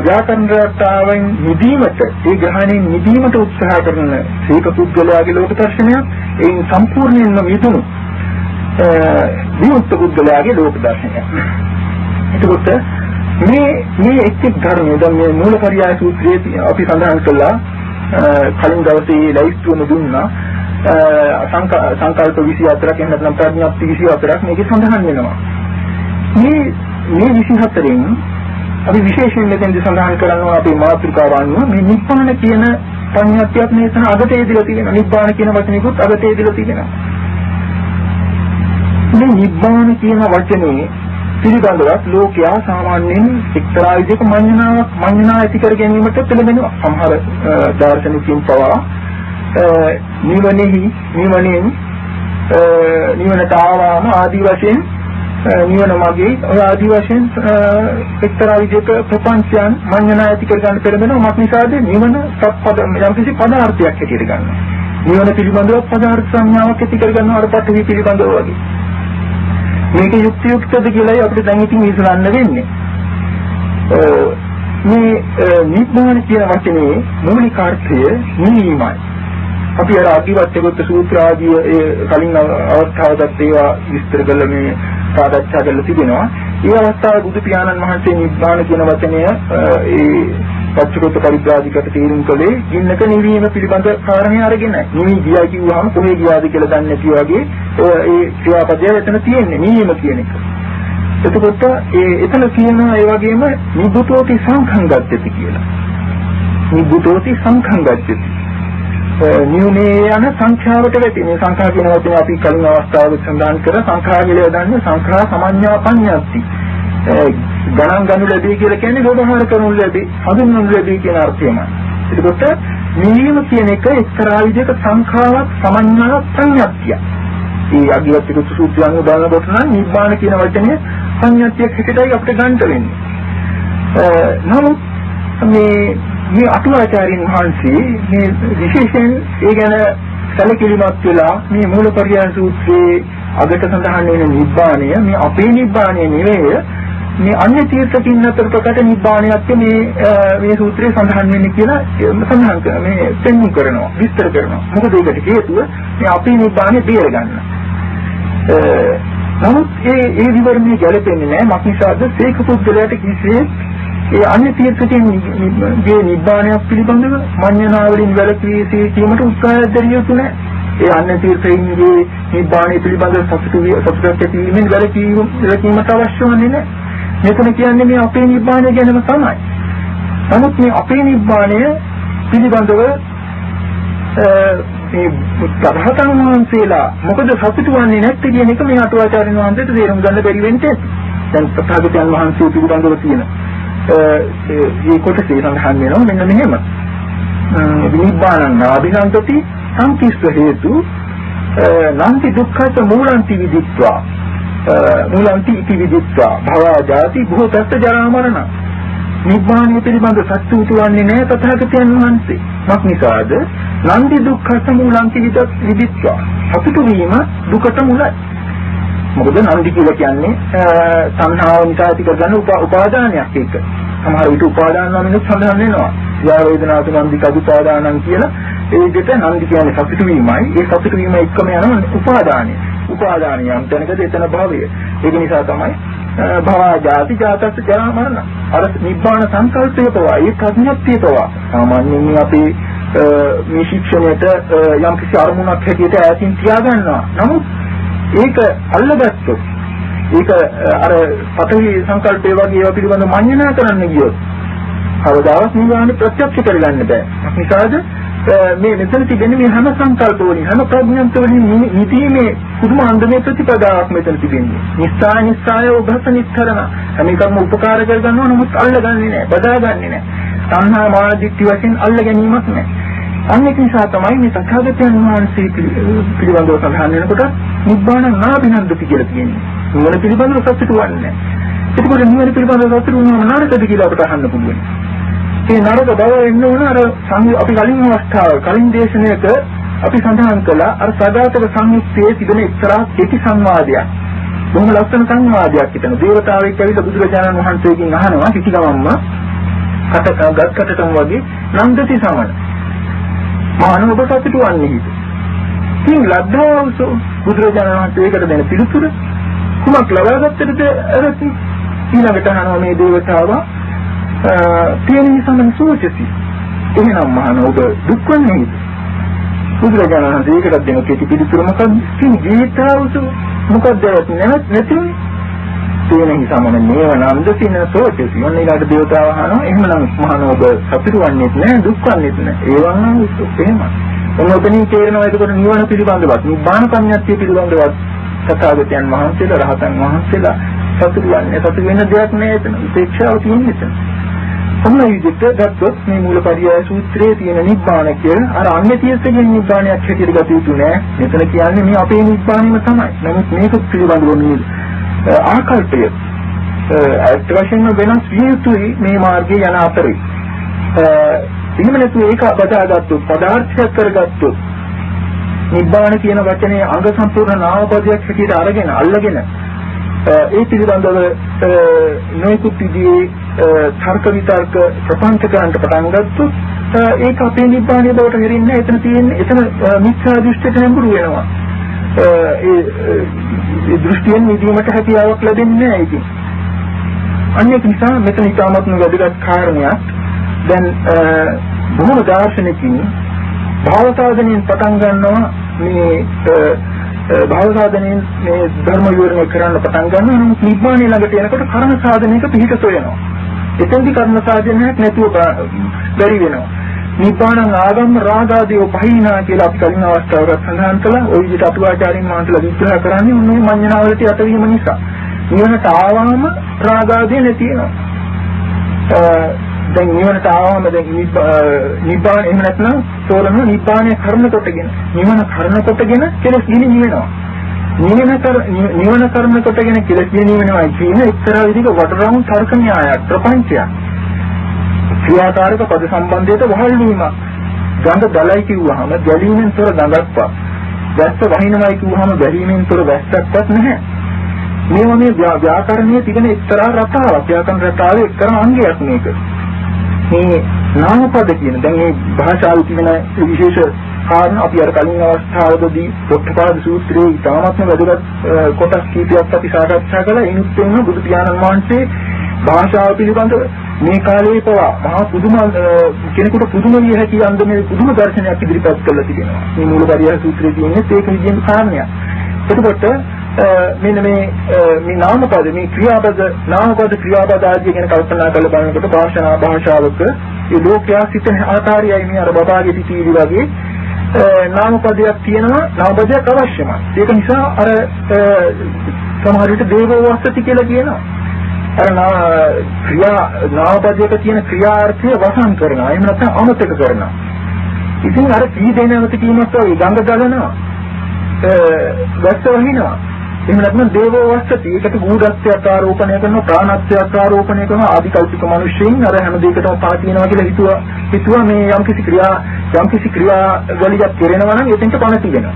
ව්‍යාකරණ රටාවෙන් නිදීමට ඒ ග්‍රහණයෙන් නිදීමට උත්සාහ කරන සීක පුද්ගලයාගේ ලෝක දර්ශනයක් එයින් සම්පූර්ණයෙන්ම මිදුණු විමුක්ත පුද්ගලයාගේ ලෝක දර්ශනයක්. එතකොට මේ මේ එක් එක් ධර්මයේ දැන් මේ මූලපරියාය සූත්‍රයේ අපි සඳහන් කළා කලින් දවසේ ලයිව් තුන දුන්නා සංකල්ප 24ක් එහෙම නැත්නම් ප්‍රඥප්ති 24ක් මේකේ සඳහන් වෙනවා. මේ මේ 24න් අපි විශේෂයෙන් මෙතෙන්දි සඳහන් කරනවා අපේ මාතෘකාව අනුව මේ නිබ්බාන කියන ප්‍රඥප්තියක් මෙතන අගට එදිලා තියෙනවා. නිබ්බාන කියන වචනයකුත් අගට එදිලා තියෙනවා. මේ නිබ්බාන කියන වචනේ පිළිබඳවත් ලෝකයා සාමාන්‍යයෙන් එක්තරා විදිහක මඤ්ඤණාවක් මඤ්ඤණා ඇති කර ගැනීමට පෙළඹෙනවා. සමහර දාර්ශනිකයන් පවා නිවනෙහි නිවනෙන් නිවනට ආවාම ආදි වශයෙන් නිවන මගේ ඔය ආදි වශයෙන් එක්තරා විදිහක ප්‍රපංචයන් මඤ්ඤණා ඇති කර ගන්න පෙළඹෙනවා. මක් නිසාද? නිවන සත්පද යම්කිසි පදාර්ථයක් හැටියට ගන්නවා. නිවන පිළිබඳව පදාර්ථ සංඥාවක් ඇති කර ගන්නවා අර පටවි පිළිබඳව වගේ. මේක යුක්ති යුක්තද කියලායි අපිට දැන් ඉතින් විසඳන්න වෙන්නේ. මේ නිබ්බාන කියන වචනේ මූලික අර්ථය නිවීමයි. අපි අර අධිවත්‍යගත සූත්‍ර ආදී ඒ කලින් අවස්ථාවකට ඒවා විස්තර කළ මේ සාකච්ඡා කරලා තිබෙනවා. ඒ අවස්ථාවේ බුදු පියාණන් වහන්සේ නිබ්බාන කියන වචනය ඒ පච්චකොත් පරිබ්‍රාජිකට තීරුම් කළේ ගින්නක නිවීම පිළිබඳ කාරණේ අරගෙන නිවි ගියා කිව්වහම කොහේ ගියාද කියලා දන්නේ නැති වගේ ඒ ක්‍රියාපදය එතන තියෙන්නේ නිවීම කියන එක. එතකොට ඒ එතන කියනවා ඒ වගේම නිබුතෝති සංඛංගච්ඡති කියලා. නිබුතෝති සංඛංගච්ඡති. නියුනේ යන සංඛ්‍යාවට වැටි. මේ සංඛා කියන වචනේ අපි කලින් අවස්ථාවක සඳහන් කර සංඛා කියලා දන්නේ සංඛා සමඤ්ඤාපඤ්ඤාති. ගණන් ගනු ලැබී කියලා කියන්නේ ව්‍යවහාර කරනු ලැබී හඳුන්වනු ලැබී කියන අර්ථයමයි. එතකොට නිවීම කියන එක එක්තරා විදිහක සංඛාවක් සමඤ්ඤා සංඥාත්‍ය ඒ අගියත් සූත්‍රයන් උදාහරණයක් නම් නිබ්බාන කියන වචනේ සංඥාත්‍යයක් හිතටයි අපිට ගන්න වෙන්නේ. නමුත් මේ මේ අටුවාචාරින් වහන්සේ මේ විශේෂයෙන් ඒ ගැන සැලකිලිමත් වෙලා මේ මූලපරියාය සූත්‍රයේ අගට සඳහන් වෙන නිබ්බාණය මේ අපේ නිබ්බාණය නෙවෙයි මේ අන්‍ය තීර්ථකින් අතර ප්‍රකට නිබ්බාණයක් මේ මේ සූත්‍රයේ සඳහන් වෙන්නේ කියලා සඳහන් කර මේ පෙන්වු කරනවා විස්තර කරනවා. මොකද ඒකට හේතුව මේ අපේ නිබ්බාණය බේර ගන්න. නමුත් ඒ ඒ විවරණය ගැලපෙන්නේ නැහැ. මක්නිසාද සීක පුද්ගලයාට කිසිසේත් ඒ අන්‍ය තීර්ථකයන්ගේ නිබ්බාණයක් පිළිබඳව මඤ්ඤණාවලින් වැළකී සිටීමට උත්සාහය දැරිය යුතු නැහැ. ඒ අන්‍ය තීර්ථකයන්ගේ නිබ්බාණය පිළිබඳව සතුටු සතුටක් ඇතිවීමෙන් වැළකීමට අවශ්‍ය වන්නේ නැහැ. මෙතන කියන්නේ මේ අපේ නිබ්බාණය ගැනම තමයි. නමුත් මේ අපේ නිබ්බාණය පිළිබඳව මේ සතරහතන් වහන්සේලා මොකද සතුටු වන්නේ නැත්තේ කියන එක මේ අටුවාචාර්යන් වහන්සේට තේරුම් ගන්න බැරි වෙන්නේ. දැන් ප්‍රථාගතයන් වහන්සේ පිළිබඳව තියෙන මේ කොටසේ සඳහන් වෙනවා මෙන්න මෙහෙම. විනිබ්බානං නාභිනන්තති සංකිස්ස හේතු නන්ති දුක්ඛත මූලන්ති විදිත්වා මූලන්ති ඉති විදිත්වා භවජාති භූතස්ස ජරා මරණ නිබ්බාණය පිළිබඳ සත්‍ය උතුවන්නේ නැහැ තථාගතයන් වහන්සේ. මක් නිසාද? නන්දි දුක්ඛත මූලන්ති විදිත්වා. සතුටු වීම දුකට මුලයි. මොකද නන්දි කියලා කියන්නේ සංහාව නිසා ඇති කරගන්න උපාදානයක් ඒක. සමහර විට උපාදාන නමිනුත් සඳහන් වෙනවා. යා වේදනාතු නන්දි කදුපාදානං කියලා ඒ විදිහට නන්දි කියන්නේ සතුටු වීමයි. ඒ සතුටු වීම එක්කම යන උපාදානය. උපාදානියම් තැනකද එතන භවය. ඒක නිසා තමයි භව ජාති ජාතස් ජරා මරණ. අර නිබ්බාන සංකල්පය පවා ඒ ප්‍රඥප්තිය පවා සාමාන්‍යයෙන් අපි මේ ශික්ෂණයට යම් කිසි අරමුණක් හැටියට ඈතින් තියාගන්නවා. නමුත් ඒක අල්ලගත්තොත් ඒක අර පතවි සංකල්පය වගේ ඒවා පිළිබඳව මඤ්ඤණා කරන්න ගියොත් කවදාවත් නිවන ප්‍රත්‍යක්ෂ කරගන්න බෑ. නිසාද මේ මෙතන තිබෙන මේ හැම සංකල්ප වලින් හැම ප්‍රඥාන්ත වලින් නිදීමේ පුදුම අන්දමේ ප්‍රතිපදාවක් මෙතන තිබෙන්නේ. නිස්සාය නිස්සාය උභස නිස්තරණ හැම එකක්ම උපකාර කරගන්නවා නමුත් අල්ලගන්නේ නෑ, බදාගන්නේ නෑ. සංහා මාදිට්ඨි වශයෙන් අල්ල ගැනීමක් නෑ. අන්න ඒක නිසා තමයි මේ තථාගතයන් වහන්සේ පිළිබඳව සඳහන් වෙනකොට නිබ්බාන නාබිනන්දති කියලා කියන්නේ. නුවණ පිළිබඳව සතුටු වන්නේ. එතකොට නුවණ පිළිබඳව සතුටු වුණාම නරකද කියලා අපට අහන්න පුළුවන්. මේ නරක බව එන්න ඕන අර අපි කලින් අවස්ථාව කලින් දේශනාවක අපි සඳහන් කළා අර සදාතක සංයුක්තයේ තිබෙන එක්තරා කෙටි සංවාදයක්. බොහොම ලස්සන සංවාදයක් හිටන දේවතාවෙක් ඇවිල්ලා බුදුරජාණන් වහන්සේගෙන් අහනවා කිසි ගමම්ම කට ගත් කටටම වගේ නන්දති සමන මාන ඔබ සතුටු වන්නේ හිත. ඉතින් ලබ්ධවස බුදුරජාණන් වහන්සේ ඒකට දෙන පිළිතුර කුමක් ලබාගත්තද අරති ඊළඟට අහනවා මේ දේවතාව තියෙන සමන සෝචති. එහෙනම් මහාන ඔබ දුක් වන්නේ හිත. බුදුරජාණන් වහන්සේ ඒකට දෙන කෙටි පිළිතුර මොකක්ද? ඉතින් ජීවිතාවස මොකක්ද නැත්නම් තේන හිසමන නේව නන්ද සින සෝචති. ඔන්න ඊළඟට දේවතාව අහනවා එහෙමනම් මහාන ඔබ සතුටු වන්නේත් නැහැ දුක් වන්නේත් නැහැ. ඒ වගේම එහෙමයි. ඔන්න ඔතනින් තේරෙනවා එතකොට නිවන පිළිබඳවත් නිබ්බාන සංඥාත්‍ය පිළිබඳවත් සතාගතයන් වහන්සේලා රහතන් වහන්සේලා සතුටු වන්නේ සතුටු වෙන දෙයක් නෑ එතන. උපේක්ෂාව තියෙන එතන. ඔන්න විදිහට ගත්තොත් මේ මූලපරියාය සූත්‍රයේ තියෙන නිබ්බාන කියන අර අන්‍ය තීර්ථයෙන් නිබ්බානයක් හැටියට ගත යුතු නෑ. මෙතන කියන්නේ මේ අපේ නිබ්බානෙම තමයි. නමුත් මේක පිළිබඳව මේ ආකල්පය. ඇත්ත වශයෙන්ම වෙනස් විය යුතුයි මේ මාර්ගයේ යන අතරේ. එහෙම නැතු ඒක බදාගත්තොත් පදාර්ථයක් කරගත්තොත් නිබ්බාන කියන වචනේ අංග සම්පූර්ණ නාමපදයක් හැටියට අරගෙන අල්ලගෙන ඒ පිළිබඳව නොයෙකුත් විදිහේ තර්ක විතර්ක ප්‍රපංච කරන්න පටන් ගත්තොත් ඒක අපේ නිබ්බානිය බවට හෙරින්නේ එතන තියෙන්නේ එතන මිත්‍යා දෘෂ්ටියට නැඹුරු වෙනවා. ඒ දෘෂ්ටියෙන් නිදීමට හැකියාවක් ලැබෙන්නේ නැහැ ඉතින්. අන්න ඒක නිසා මෙතන ඉතාමත්ම වැදගත් කාරණයක් දැන් බොහොම දාර්ශනිකින් භාව සාධනෙන් පටන් ගන්නවා මේ භාව සාධනෙන් මේ ධර්ම විවරණය කරන්න පටන් ගන්නවා නම් නිබ්බාණය ළඟට එනකොට කර්ම සාධනයක පිහිට සොයනවා. එතෙන්දි කර්ම සාධනයක් නැතුව බැරි වෙනවා. නිපාණං ආගම් රාගාදීව පහිනා කියලා අපි කලින් අවස්ථාවක සඳහන් කළා. ওই විදිහට අටුවාචාරින් වහන්සේලා විග්‍රහ කරන්නේ උන්නේ මඤ්ඤණාවලට යටවීම නිසා. නිවනට ආවම රාගාදී නැති වෙනවා. දැන් නිවනට ආවම දැන් නිපාණ එහෙම නැත්නම් තෝරන නිපාණය කර්ම කොටගෙන නිවන කර්ම කොටගෙන කෙලස් ගිනි නිවෙනවා. නිවන කර නිවන කර්ම කොටගෙන කෙලස් ගිනි නිවෙනවා කියන එක්තරා විදිහක වටරවුම් තර්ක න්‍යායක් ප්‍රපංචයක්. ක්‍රියාකාරක පද සම්බන්ධයට වහල් වීම. ගඳ දලයි කිව්වහම ගැලීමෙන් තොර ගඳක්වත්. වැස්ස වහිනවයි කිව්වහම ගැලීමෙන් තොර වැස්සක්වත් නැහැ. මේවා මේ ව්‍යාකරණයේ තිබෙන එක්තරා රටාවක්. ව්‍යාකරණ රටාවේ එක්තරා අංගයක් මේක. මේ නාමපද කියන දැන් මේ භාෂාවේ තිබෙන විශේෂ කාරණා අපි අර කලින් අවස්ථාවකදී පොට්ටපාද සූත්‍රයේ ඉතාමත්ම වැදගත් කොටස් කීපයක් අපි සාකච්ඡා කළා. එනිත් වෙන බුදු පියාණන් වහන්සේ භාෂාව පිළිබඳව මේ කාලේ පවා මහා පුදුම කෙනෙකුට පුදුම විය හැකි අන්දමේ පුදුම දර්ශනයක් ඉදිරිපත් කරලා තිබෙනවා. මේ මූලපරියාය සූත්‍රයේ තියෙන ඒක විදිහේ කාරණයක්. එතකොට මෙන්න මේ මේ නාමපද මේ ක්‍රියාපද නාමපද ක්‍රියාපද ආදී ගැන කල්පනා කරලා බලනකොට භාෂා භාෂාවක ඒ ලෝකයා සිතන ආකාරයයි මේ අර බබාගේ පිටීවි වගේ නාමපදයක් තියෙනවා නාමපදයක් අවශ්‍යමයි. ඒක නිසා අර සමහර විට දේවවස්ති කියලා කියනවා. අර ක්‍රියා නාමපදයක තියෙන ක්‍රියාර්ථය වසන් කරනවා. එහෙම නැත්නම් අමතක කරනවා. ඉතින් අර කී දෙනවත කීමත් වගේ ගඟ ගලනවා. වැස්ස වහිනවා. එහෙම නැත්නම් දේවෝ වස්සති. ඒකට ගුණත්වයක් ආරෝපණය කරනවා, ප්‍රාණත්වයක් ආරෝපණය කරනවා. ආදිකල්පික මිනිස්සුන් අර හැම දෙයකටම පා තියෙනවා කියලා හිතුවා. හිතුවා මේ යම්කිසි ක්‍රියා යම්කිසි ක්‍රියා වලියක් කෙරෙනවා නම් එතෙන්ට පණ තියෙනවා.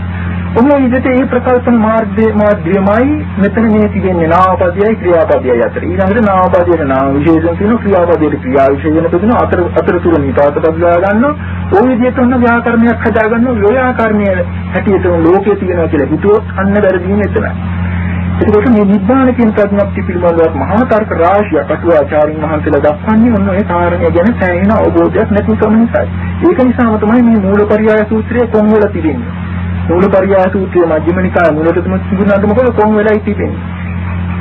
ඔන්න විදිහට මේ ප්‍රකල්පන මාර්ගයේ මාධ්‍යමයි මෙතන මේ තිබෙන්නේ නාමපදයයි ක්‍රියාපදයයි අතර. ඊළඟට නාමපදයට නාම විශේෂණ තියෙනවා ක්‍රියාපදයට ක්‍රියා විශේෂණ තියෙනවා අතර අතරතුර නිපාත බදලා ගන්නවා. ওই විදිහට ඔන්න ව්‍යාකරණයක් හදා ගන්නවා. ඔය ආකරණය හැටියට ලෝකයේ තියෙනවා කියලා හිතුවොත් අන්න වැරදීම එතනයි. එතකොට මේ නිබ්බාන කියන ප්‍රඥප්ති පිළිබඳව මහා තර්ක රාශියක් අටුවාචාරින් වහන්සේලා දක්වන්නේ ඔන්න ඒ කාරණය ගැන සෑහෙන අවබෝධයක් නැතිකම නිසායි. ඒක නිසාම තමයි මේ මූලපරියාය සූත්‍රය කොම් වෙලා තිබෙන්නේ. මූලපරියාය සූත්‍රයේ මජ්ක්‍ධිම නිකාය මූලකතුම තිබුණාට මොකද කොම් වෙලායි තිබෙන්නේ.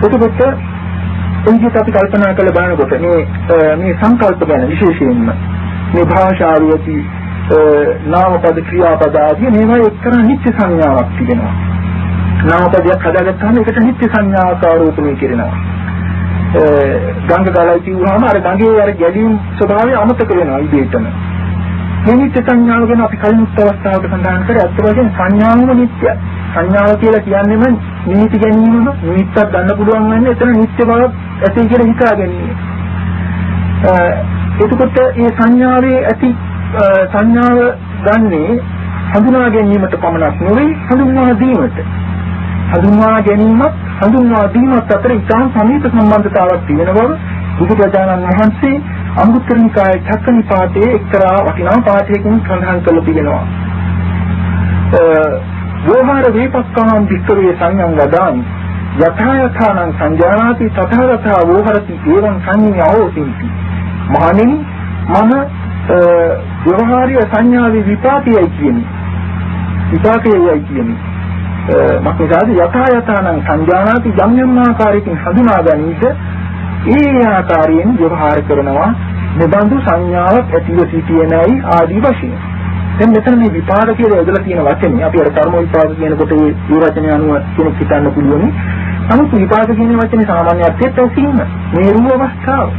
එතකොට එනිත් අපි කල්පනා කරලා බලනකොට මේ මේ සංකල්ප ගැන විශේෂයෙන්ම මේ භාෂාවේදී නාමපද ක්‍රියාපද ආදී මේවා එක්තරා නිත්‍ය සංඥාවක් තිබෙනවා. නාමපදයක් හදාගත්තාම ඒකට නිත්‍ය සංඥාවක් ආරෝපණය කරනවා. ගංග ගලයි කියුවාම අර ගඟේ අර ගැලීම් ස්වභාවය අමතක වෙනවා ඉබේටම. නිමිත්ත සංඥාව ගැන අපි කලින් අවස්ථාවක සඳහන් කරේ අත් වශයෙන් සංඥාවම නිත්‍යයි. සංඥාව කියලා කියන්නේම නිමිති ගැනීමම නිමිත්තක් ගන්න පුළුවන් වෙන්නේ එතන නිත්‍ය බවක් ඇති කියලා හිතා ගැනීම. එතකොට මේ සංඥාවේ ඇති සංඥාව ගන්නේ හඳුනා ගැනීමට පමණක් නෙවෙයි හඳුන්වා දීමට. හඳුන්වා ගැනීමත් හඳුන්වා දීමත් අතර ඉතාම සමීප සම්බන්ධතාවක් තියෙන බව බුදුරජාණන් වහන්සේ අමෘත නිකායේ චක්කනිපාතයේ එක්තරා වටිනා පාඨයකින් සඳහන් කරලා තිබෙනවා. වෝහාර වේපක්ඛාන් විස්තරයේ සංයම් වදාමි. යථා යථානං සංජානාති තථා තථා වෝහරති ඒවං සංඤ්ඤාවෝතිති මහණෙනි මම ව්‍යවහාරීය සංඥාවේ විපාකයයි කියන්නේ. විපාකයයි කියන්නේ. මක්නිසාද? යථා යථානං සංජානාති යම් යම් ආකාරයකින් හඳුනා ගැනීමද ඒ ආකාරයෙන් ව්‍යවහාර කරනවා නිබඳු සංඥාවක් ඇතිව සිටිනයි ආදී වශයෙන්. දැන් මෙතන මේ විපාක කියලා යොදලා තියෙන වචනේ අපි අර කර්ම විපාක කියනකොට ඒ වචනේ අනුව කෙනෙක් හිතන්න පුළුවන්. නමුත් විපාක කියන වචනේ සාමාන්‍ය අර්ථයට ඇසීම මේ රූප අවස්ථාව.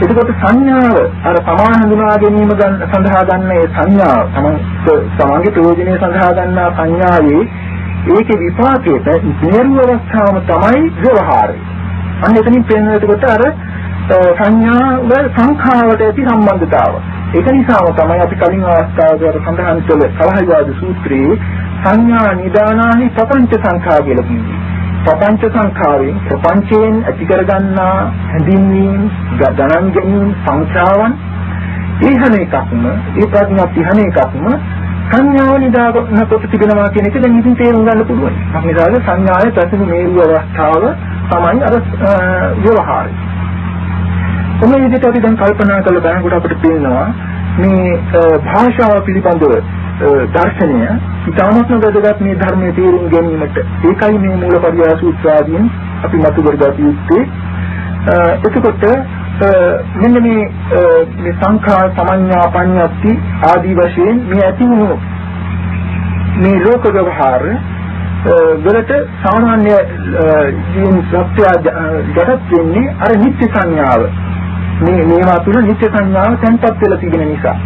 එතකොට සංඥාව අර සමාන හඳුනා ගැනීම සඳහා ගන්න ඒ සංඥාව සමාන්ගේ ප්‍රයෝජනය සඳහා ගන්නා සංඥාවේ ඒකේ විපාකයට මේරු අවස්ථාවම තමයි ව්‍යවහාරය. අන්න එතනින් පේනකොට අර සංඥාව සංඛාවට ඇති සම්බන්ධතාව. ඒක නිසාම තමයි අපි කලින් අවස්ථාවක සඳහන් කළ කලහයිවාද සූත්‍රයේ සංඥා නිදානානි ප්‍රපංච සංඛා කියලා කිව්වේ. ප්‍රපංච සංඛාවෙන් ප්‍රපංචයෙන් ඇති කරගන්නා හැඳින්වීම්, ගණන් ගැනීම, සංඛාවන් ඒ හැම එකක්ම ඒ ප්‍රඥාප්ති හැම එකක්ම සංඥාව නිදාගන්නකොට තිබෙනවා කියන එක දැන් ඉතින් තේරුම් ගන්න පුළුවන්. මොකද සංඥාවේ ප්‍රතිමේරු අවස්ථාව තමයි අර ව්‍යවහාරය. මොන විදිහට අපි දැන් කල්පනා කරලා බලනකොට අපිට පේනවා මේ භාෂාව පිළිබඳව දර්ශනය ඉතාමත්ම වැදගත් මේ ධර්මයේ තේරුම් ගැනීමට ඒකයි මේ මූලපරියාස සූත්‍රාදීන් අපි මතු කරගත යුත්තේ එතකොට මෙන්න මේ මේ සංඛා සමඤ්ඤා පඤ්ඤාති ආදී වශයෙන් මේ ඇති වුණු මේ ලෝක ව්‍යවහාර වලට සාමාන්‍ය ජීවන සත්‍ය ගැටත් වෙන්නේ අර නිත්‍ය සංඥාව. මේ මේවා තුළ නිත්‍ය සංඥාව තැන්පත් වෙලා තිබෙන නිසා.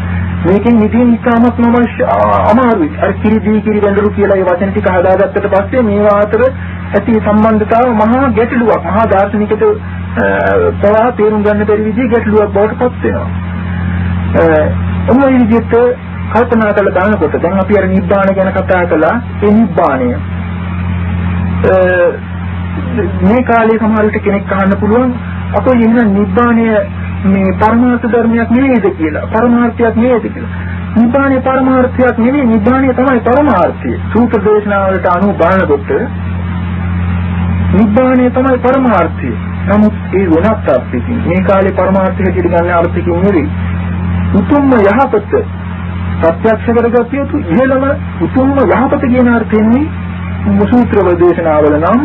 මේකෙන් නිදින් ඉතාමත් අවශ්‍ය අමාරුයි. අර කිරි දී කිරි වැඳලු කියලා ඒ වචන ටික හදාගත්තට පස්සේ මේවා අතර ඇති සම්බන්ධතාව මහා ගැටලුවක් මහා දාර්ශනිකද පවා තේරුම් ගන්න බැරි විදිහේ ගැටලුවක් බවට පත් වෙනවා. ඔන්න ඒ විදිහට කල්පනා කරලා බලනකොට දැන් අපි අර නිබ්බාන ගැන කතා කළා ඒ නිබ්බාණය. මේ කාලේ සමහර විට කෙනෙක් අහන්න පුළුවන් අපෝ එහෙනම් නිබ්බාණය මේ පරමාර්ථ ධර්මයක් නෙවෙයිද කියලා. පරමාර්ථයක් නෙවෙයිද කියලා. නිබ්බාණය පරමාර්ථයක් නෙවෙයි නිබ්බාණය තමයි පරමාර්ථය. සූත්‍ර දේශනාවලට අනුව බලනකොට නිබ්බාණය තමයි පරමාර්ථය. නමුත් ඒ වෙනත් අර්ථයකින් මේ කාලේ පරමාර්ථය හැටියට ගන්න අර්ථකින් නෙවෙයි. උතුම්ම යහපත ප්‍රත්‍යක්ෂ කරගatiya යුතු ඉහළම උතුම්ම යහපත කියන අර්ථයෙන් මේ සූත්‍ර දේශනාවල නම්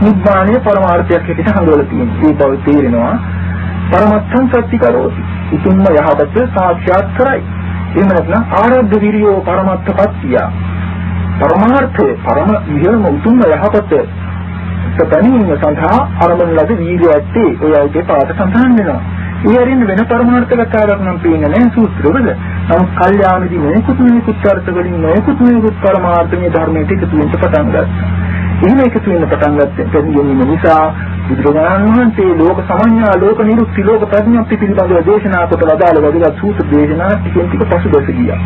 නිබ්බාණය පරමාර්ථයක් හැටියට හඳුනලා තියෙනවා. ඒ බව තේරෙනවා. පරමත්තං සත්‍ති කරෝති. උතුම්ම යහපත සාක්ෂාත් කරයි. එහෙම නැත්නම් ආරද්ධ විරියෝ පරමත්තපත්තිය. පරමාර්ථය පරම ඉහළම උතුම්ම යහපත සතනින් සඳහා අරමුණ ලද වීර්යය ඇත්තේ ඔය ඇයිකේ පාඩ සඳහන් වෙනවා. ඒ අරින් වෙන පරමාර්ථ කතාවක් නම් පේන්නේ නැහැ සූත්‍රවල. නමුත් කල්යාණදී මේකුත් මේකුත් අර්ථ වලින් මේකුත් මේකුත් පරමාර්ථමය ධර්මයට එකතු වෙන්න පටන් ගත්තා. එහෙම එකතු වෙන්න පටන් ගන්න නිසා බුදුරජාණන් වහන්සේ ලෝක සමඤ්ඤා ලෝක නිරුක්ති ලෝක ප්‍රඥප්ති පිළිබඳව දේශනා කොට වදාළ වැදගත් සූත්‍ර දේශනා ටිකෙන් ටික පසුබැස ගියා.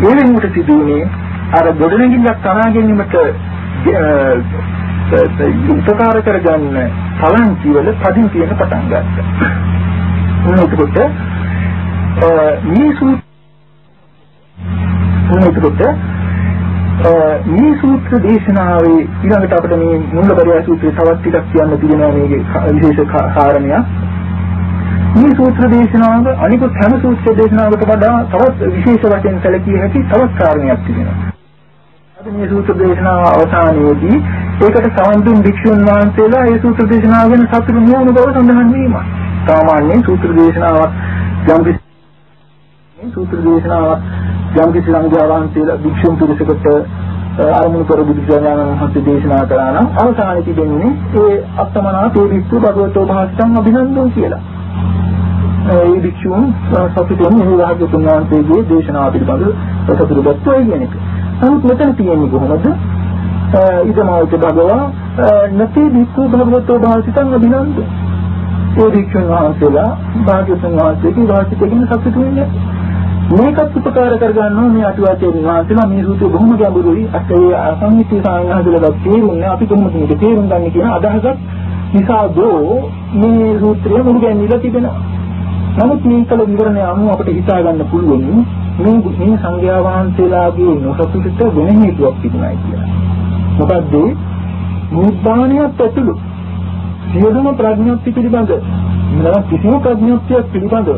ඒ වෙනුවට සිදුවුණේ අර ගොඩනැගිල්ලක් තරහා ගැනීමට උපකාර කරගන්න පලංචි වල පදින් තියෙන පටන් ගත්තා. එතකොට මේ සූත්‍ර එතකොට මේ සූත්‍ර දේශනාවේ ඊළඟට අපිට මේ මුල්ලපරියා සූත්‍රය තවත් ටිකක් කියන්න තියෙනවා මේකේ විශේෂ කාරණයක්. මේ සූත්‍ර දේශනාව අනිකුත් හැම සූත්‍ර දේශනාවකට වඩා තවත් විශේෂ වශයෙන් සැලකිය හැකි තවත් කාරණයක් තියෙනවා. අද මේ සූත්‍ර දේශනාව අවසානයේදී ඒකට සමන් දුන් භික්ෂුන් වහන්සේලා මේ සූත්‍ර දේශනාව ගැන සතුටු නොවන බව සඳහන් වීමයි. සාමාන්‍යයෙන් සූත්‍ර දේශනාවක් යම් මේ සූත්‍ර දේශනාවක් යම් කිසි සංඝයා වහන්සේලා භික්ෂුන් පිරිසකට අරමුණු කර බුදුරජාණන් වහන්සේ දේශනා කරා නම් අවසානයේ තිබෙන්නේ ඒ අත්තමනා තේ විස්සු භගවතෝ භාසිතං අභිනන්දන කියලා. ඒ භික්ෂුන් සතුටුන් මේ රහතතුන් වහන්සේගේ දේශනාව පිළිබඳව සතුටුපත් වෙයි කියන එක. නමුත් මෙතන තියෙන්නේ කොහොමද? ඉදමෝච භගවා නැති විස්සු භගවතෝ භාසිතං අභිනන්දන. ඒ භික්ෂුන් වහන්සේලා භාග්‍යවතුන් වහන්සේගේ වාසිතකින් සතුටු වෙන්නේ. මේකත් උපකාර කරගන්නවා මේ අටුවාචේ නිවාසලා මේ සූත්‍රය බොහොම ගැඹුරුයි. අතේ සංහිතී සායනහදලා තේරුන්නේ අපි කොහොමද මේක තේරුම් ගන්න කියන අදහසක් නිසා දෝ මේ සූත්‍රය මුළු ගැන්විලා තිබෙනවා. නමුත් මේකල විවරණය අනුව අපිට හිතා ගන්න පුළුවන් මේ මේ සංඝයා වහන්සේලාගේ නොසතුටට වෙන හේතුවක් තිබුණායි කියලා. මොකද නිබ්බානියත් ඇතුළු. සියලුම ප්‍රඥප්ති පිළිබඳ නම කිසිම ප්‍රඥප්තියක් පිළිබඳ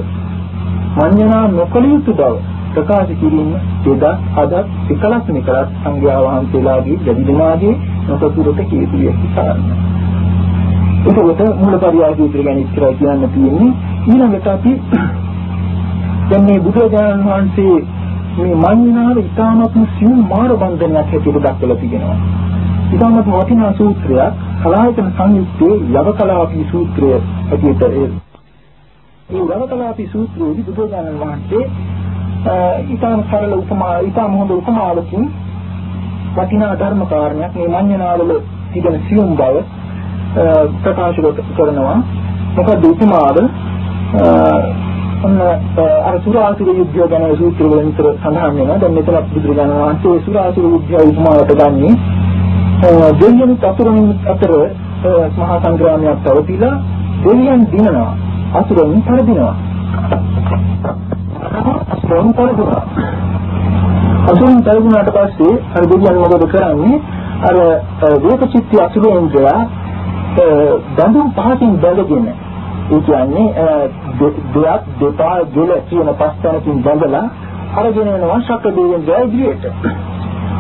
මඤ්ඤණා නොකළ යුතු බව ප්‍රකාශ කිරීම එදා අදත් එකලස් නිකලස් සංඝයා වහන්සේලාගේ ජඩිදමාගේ නොසතුරට හේතු වෙච්ච කාරණා. ඒකකට මූලපරියාසී පිළිගැනීම ඉස්සරහ කියන්න තියෙන්නේ ඊළඟට අපි දැන් මේ බුදුරජාණන් වහන්සේ මේ මඤ්ඤණාව ඉතාමත්ම සියුම් මාර බන්ධනයක් හැටියට දක්වලා තිබෙනවා. ඉතාමත් වටිනා සූත්‍රයක් කලායතන සංයුත්තේ යවකලාපී සූත්‍රය හැටියට මේ වරකලාපි සූත්‍රයේදී බුදුරජාණන් වහන්සේ ඊටම සරල උපමා ඊටම හොඳ උපමාවකින් වටිනා ධර්ම කාරණයක් මේ මඤ්ඤණාවල තිබෙන සියුම් බව ප්‍රකාශ කරනවා. මොකද උපමාව අන්න අර සුරාසුර යුද්ධය ගැන සූත්‍ර වලින් විතර සඳහන් වෙනවා. දැන් මෙතන බුදුරජාණන් වහන්සේ සුරාසුර යුද්ධය උපමාවට ගන්නේ දෙවියන් අතුරුන් අතර මහා සංග්‍රාමයක් තවතිලා දෙවියන් දිනනවා අසුරෙන් පරදිනවා. අසුරෙන් පරදිනවා. අසුරෙන් පරදුනාට පස්සේ අර දෙවියන් මොකද කරන්නේ? අර වේපචිත්ති අසුරෙන්දලා බඳුන් පහකින් බැඳගෙන ඒ කියන්නේ දෙයක් දෙපා දෙල කියන පස්තනකින් බඳලා අරගෙන යනවා ශක්‍ර දෙවියන්ගේ ඉදිරියට.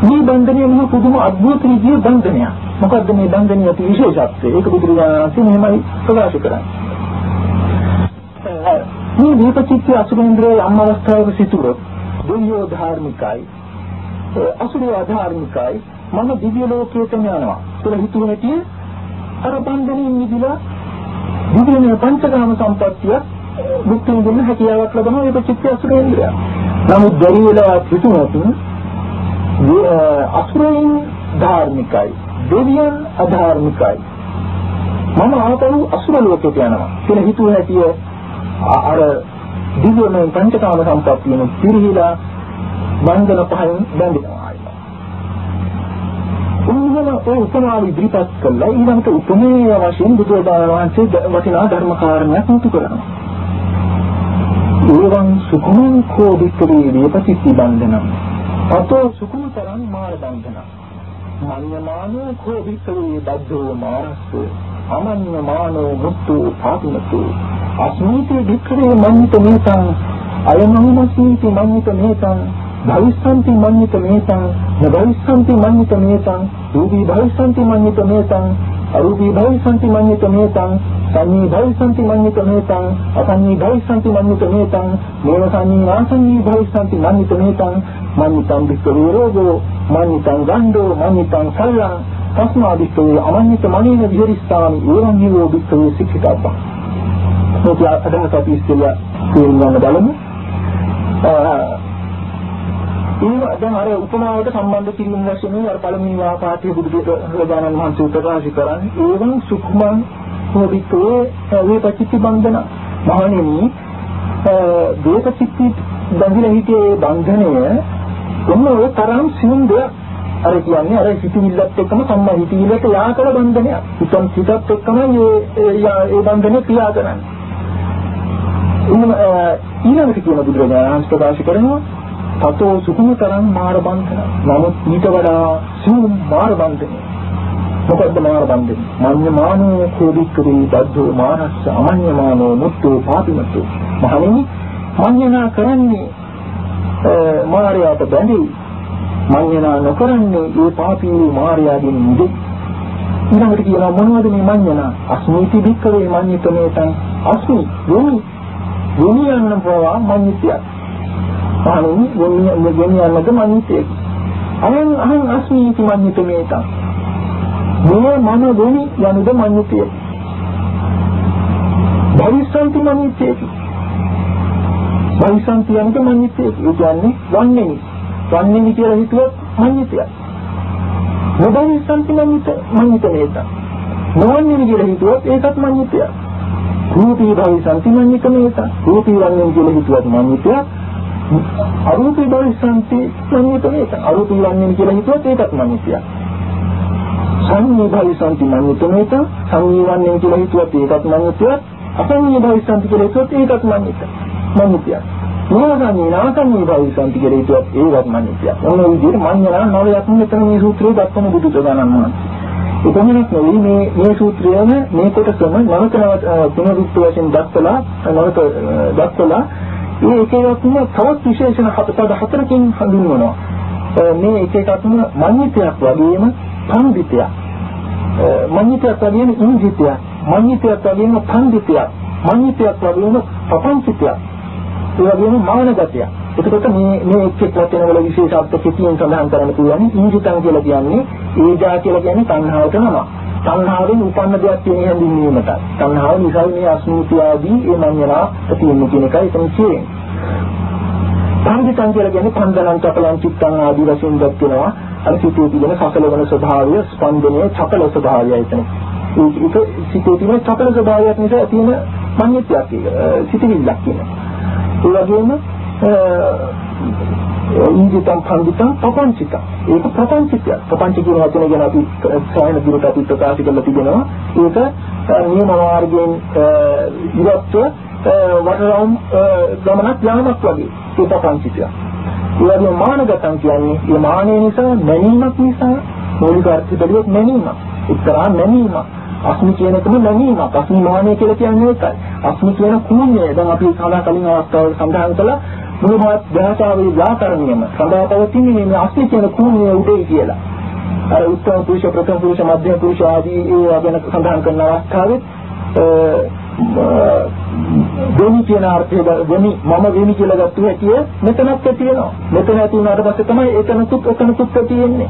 මේ බන්ධනය මහ පුදුම අද්භූත විදිහේ බන්ධනයක්. මොකද්ද මේ බන්ධනයේ ඇති විශේෂත්වය? ඒක බුදුරජාණන් වහන්සේ මෙහෙමයි ප්‍රකාශ කරන්නේ. මේ දීපචිත්ත අසුරේන්ද්‍රයේ අම් අවස්ථාවක සිටුවොත් දෙවියෝ ධාර්මිකයි අසුරෝ අධාර්මිකයි මම දිව්‍ය ලෝකයට යනවා කියලා හිතුව හැටි අර බන්ධනයෙන් මිදලා දිව්‍යමය පංචකාම සම්පත්තිය මුක්ති විඳින්න හැකියාවක් ලබනවා ඒක චිත්ත අසුරේන්ද්‍රය. නමුත් බැරි වෙලා පිටුනොත් අසුරයන් ධාර්මිකයි. දෙවියන් අධාර්මිකයි. මම ආපහු අසුර ලෝකයට යනවා. කියලා හිතුව හැටිය අර දිව්‍යමය පංචකාම සම්පත්තියන පිරිහිලා බන්ධන පහෙන් බැඳෙනවා උන්වම ඒ උපමාව ඉදිරිපත් කළා. ඊළඟට උපමේය වශයෙන් බුදුරජාණන් වහන්සේ වටිනා ධර්ම කාරණයක් මුතු කරනවා. ඒවං සුඛමං කෝ වික්‍රේ විපතිති බන්ධනම්. අතෝ සුඛමතරං මාර බන්ධනම්. මඤ්ඤමානෝ කෝ වික්‍රේ බද්ධෝ මාරස්ස. අමඤ්ඤමානෝ මුක්තු පාතිනතු. අස්මීති වික්‍රේ මඤ්ඤිත මේතං. අයමහමසීති මඤ්ඤිත මේතං. භවිස්සන්ති මඤ්ඤිත මේතං. නභවිස්සන්ති මඤ්ඤිත මේතං. රූපී භවිස්සන්ති මඤ්ඤිත මේතං. අරූපී භවිස්සන්ති මඤ්ඤිත මේතං. සංඤී භවිස්සන්ති මඤ්ඤිත මේතං. අසංඤී භවිස්සන්ති මඤ්ඤිත මේතං. මේව සංඤී වාසංඤී භවිස්සන්ති මඤ්ඤිත මේතං. මඤ්ඤිතං වික්ඛවේ රෝගෝ මඤ්ඤිතං ගණ්ඩෝ මඤ්ඤිතං සල්ලං තස්මාදික්ඛවේ අමඤ්ඤිත මනේන විහෙරිස්සාමි ඒවං නිරෝ වික්ඛවේ සික්ඛිතබ්බං මේක අදහස අපි ඉස්සෙල්ලා තේරුම් ගන්න බලමු. ඒ දැන් අර උපමාවට සම්බන්ධ කිරීම වශයෙන් අර පළමුව ආපාතයේ බුදු රජාණන් වහන්සේ ප්‍රකාශ කරන්නේ ඒවන් සුඛමං හොදිතෝ වේපචිති බන්ධන මහණෙනි දේපචිති බඳින හිතේ බන්ධනය ඔන්න ඔය තරම් සිඳ අර කියන්නේ අර හිතවිල්ලත් එක්කම සම්මා හිතවිල්ලට යා කළ බන්ධනයක්. හිතන් හිතත් එක්කම මේ ඒ බන්ධනේ ක්‍රියා කරන්නේ. ඊළඟට කියන බුදුරජාණන් වහන්සේ ප්‍රකාශ කරනවා තතෝ සුකුමතරං මාර බන්ධන. නමුත් ඊට වඩා සිවුම් මාර බන්ධනය. මොකද්ද මාර බන්ධනය? මඤ්ඤමානෝ කෝදික්කරේ බද්ධෝ මානස්ස අමඤ්ඤමානෝ මුත්තෝ පාපිමතු. මහණෙනි මඤ්ඤනා කරන්නේ මාරයාට බැඳී මඤ්ඤනා නොකරන්නේ ඒ පාපී මාරයාගෙන් මුදේ. ඊළඟට කියනවා මොනවද මේ මඤ්ඤනා? අස්මීති භික්කවේ මඤ්ඤිතමේතං අස්මි යොමි යොමි යන්න පවා මඤ්ඤිතයක්. පහළින් ගෙනියන්නද මනිතේ. අයන් අහන් අස්මීති මනිත මේතං. මේ මන දෙනි යනුද මනිතේ. භවිසන්ති මනිතේ. භවිසන්ති යනුද මනිතේ. ඒ කියන්නේ වන්නේනි. වන්නේනි කියලා හිතුවොත් මනිතය. නොභවිසන්ති මනිත මනිත මේතං. නොවන්නේනි කියලා හිතුවොත් ඒකත් මනිතය. රූපී භවිසන්ති මනිත මේතං. රූපී වන්නේ කියලා හිතුවත් මනිතයක්. අරූපී භවිස්සන්ති සංයත මේක අරූපී වන්නේ කියලා හිතුවත් ඒකත් මනිතයක් සංඤී භවිස්සන්ති මනිත මේක සංඤී වන්නේ කියලා හිතුවත් ඒකත් මනිතයක් අසංඤී භවිස්සන්ති කියලා හිතුවත් ඒකත් මනිත මනිතයක් නෝසංඤී නාසංඤී භවිස්සන්ති කියලා හිතුවත් ඒකත් මනිතයක් ඔන්න ඔය විදිහට මඤ්ඤණා නවයක් මෙතන මේ සූත්‍රයේ දක්වන බුදු දගනන් වහන්සේ එතනක් නෙවෙයි මේ මේ සූත්‍රයම මේ කොටසම නවත නවත පුනරුක්ත වශයෙන් දක්වලා නවත දක්වලා මේ එක එකක්ම තවත් විශේෂණ හතපද හතරකින් හඳුන්වනවා. මේ එක එකක්ම මඤ්ඤිතයක් වගේම පඬිතයක්. මඤ්ඤිතයක් වගේම ඉන්ජිතයක්. මඤ්ඤිතයක් වගේම පඬිතයක්. මඤ්ඤිතයක් වගේම පපංචිතයක්. ඒ වගේම මානගතයක්. එතකොට මේ මේ එක් එක් වචන වල විශේෂත්ව කෙටියෙන් සඳහන් කරන්න පුළුවන්. ඉන්ජිතං කියලා කියන්නේ ඒජා කියලා කියන්නේ තණ්හාවට නමක්. තණ්හාවෙන් උපන්න දෙයක් කියන හැඳින්වීමට. තණ්හාව නිසා මේ අස්මෘති ආදී ඒ මඤ්ඤණා තියෙන කියන එකයි එතන කියන්නේ. පංචිතං කියලා කියන්නේ පන්දනං චපලං චිත්තං ආදී වශයෙන් දක්වනවා. අර සිතේ තියෙන සකල වෙන ස්වභාවය ස්පන්දනයේ චපල ස්වභාවයයි එතන. ඒක සිතේ තියෙන චපල ස්වභාවයක් නිසා තියෙන මඤ්ඤත්‍යයක් ඒක. සිතිවිල්ලක් කියනවා. ඒ වගේම ඉන්දිතං පන්දිතං පපංචිතං. ඒක ප්‍රපංචිතය ප්‍රපංච කියන වචනේ ගැන අපි සායන දුරට අපි ප්‍රකාශ කරලා තිබෙනවා. ඒක නියම මාර්ගයෙන් ඉවත්ව වටරවුම් ගමනක් යාමක් වගේ. ඒ ප්‍රපංචිතය ඒ වගේම මානගතං කියන්නේ මේ මානෙ නිසා මැනීමක් නිසා මූලික අර්ථය බැලුවොත් මැනීමක්. එක්තරා මැනීමක්. අස්මි කියන එකම නැමීමක්. අස්මි මෝහණය කියලා කියන්නේ ඒකයි. අස්මි කියන කුණ්‍යය දැන් අපි සඳහන් කලින් අවස්ථාවල සඳහන් කළා මුලමහත් භාෂාවේ ව්‍යාකරණයම සඳහා පවතින්නේ මේ අස්මි කියන කුණ්‍යය උදේ කියලා. අර උත්තර පුරුෂ ප්‍රථම පුරුෂ මධ්‍යම පුරුෂ ආදී ඒවා ගැන සඳහන් කරන අවස්ථාවේ වෙනි කියන අර්ථය වෙනි මම වෙනි කියලා ගත්ත හැටිය මෙතනක් තියෙනවා. මෙතන ඇති වුණාට පස්සේ තමයි එතනකුත් එතනකුත් තියෙන්නේ.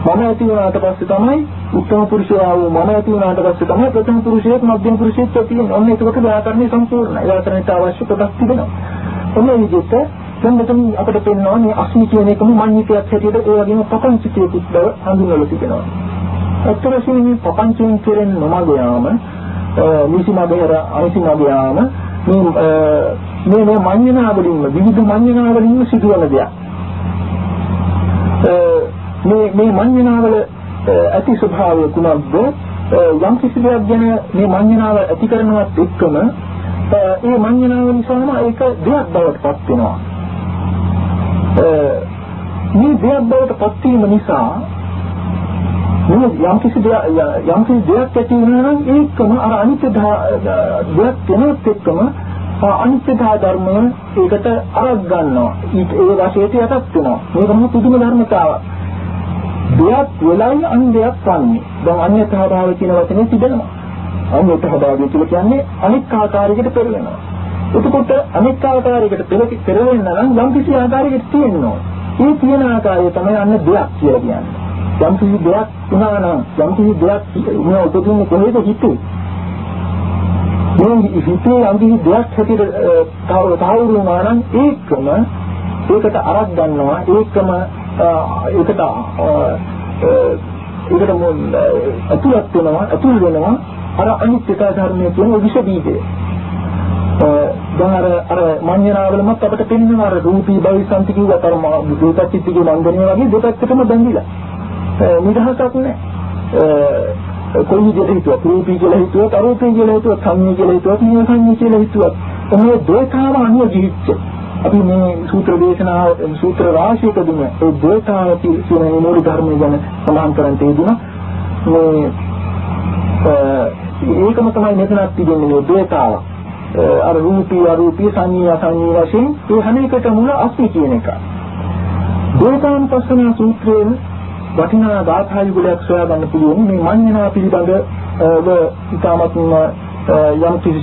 මම ඇති වුණාට පස්සේ තමයි උත්තම පුරුෂයා වූ මම ඇති වුණාට පස්සේ තමයි ප්‍රථම පුරුෂයෙක් මධ්‍යම පුරුෂයෙක් තියෙන්නේ. ඔන්න ඒකට ව්‍යාකරණය සම්පූර්ණයි. ව්‍යාකරණයට අවශ්‍ය කොටස් තිබෙනවා. ඔන්න ඒ විදිහට දැන් මෙතන අපිට පෙන්වනවා මේ අස්මි කියන එකම මඤ්ඤිතයක් හැටියට ඒ වගේම පපංචිතයකුත් බව හඳුන්වලා තිබෙනවා. අත්තර වශයෙන් මේ පපංචයෙන් කෙරෙන නොමග යාම නිසි මගේර අනිසි මග යාම මේ මේ මේ මඤ්ඤණාවලින්ම විවිධ මඤ්ඤණාවලින්ම සිදුවන දෙයක්. මේ මේ මඤ්ඤණාවල ඇති ස්වභාවය කුමක්ද? යම් කිසි දෙයක් ගැන මේ මඤ්ඤණාව ඇති කරනවත් එක්කම ඒ මඤ්ඤණාව නිසාම ඒක දෙයක් බවට පත් වෙනවා. මේ දෙයක් බවට පත් වීම නිසා මේ යම් කිසි දෙයක් යම් කිසි දෙයක් ඇති වෙනවා නම් ඒකම අර අනිත්‍ය දෙයක් වෙනත් එක්කම අනිත්‍ය ධර්මය ඒකට අරක් ගන්නවා. ඒ වශයෙන් යටත් වෙනවා. මේක මොන පුදුම ධර්මතාවක්. දෙයක් වෙලයි අන්දයක් වන්නේ. දැන් අන්‍යතා භාව කියන වචනේ තිබෙනවා. අන්‍යතා භාවය කියලා කියන්නේ අනික් ආකාරයකට පෙරලෙනවා. එතකොට අනික් ආකාරයකට පෙරලෙන්න නම් යම් කිසි ආකාරයකට තියෙනවා. ඒ තියෙන ආකාරය තමයි අන්න දෙයක් කියලා කියන්නේ. යම් කිසි දෙයක් වුණා නම් යම් කිසි දෙයක් වුණා උපදින්නේ කොහෙද හිතේ මේ හිතේ යම් කිසි දෙයක් හැටියට තාවුරු වුණා නම් ඒකම ඒකට අරක් ගන්නවා ඒකම ඒකට ඒකට අතුලත් වෙනවා අතුල් වෙනවා අර අනිත්‍යතා ධර්මයේ තියෙන විෂ බීජය. දැන් අර අර මඤ්ඤණාවලමත් අපිට පෙන්වන අර රූපී භවිසන්ති කිව්වට අර දුකච්චිතිගේ මන්දනිය වගේ දෙපැත්තටම බැඳිලා. නිදහසක් නැහැ කොයි විදිහට හිතුවත් රූපී කියලා හිතුවත් අරූපී කියලා හිතුවත් සංඤ්ඤා කියලා හිතුවත් නිය සංඤ්ඤා කියලා හිතුවත් ඔන්නේ දෙකාව අනුව ජීවිච්ච. අපි මේ සූත්‍ර දේශනාව සූත්‍ර රාශියකදීම ඒ දෙකාව කියන මේ මූලික ධර්මය ගැන සඳහන් කරන් තියදුනා මේ ඒකම තමයි මෙතනත් තිබෙන්නේ මේ දෙකාව අර රූපී අරූපී සංඤ්ඤා සංඤ්ඤා වශයෙන් ඒ හැම එකටම මුල අස්මි කියන එක. දේතාන් පස්සන සූත්‍රයේ වටිනා ගාථා යුගලයක් සොයා ගන්න පුළුවන්. මේ මඤ්ඤණා පිළිබඳ ඉතාමත්ම යම් කිසි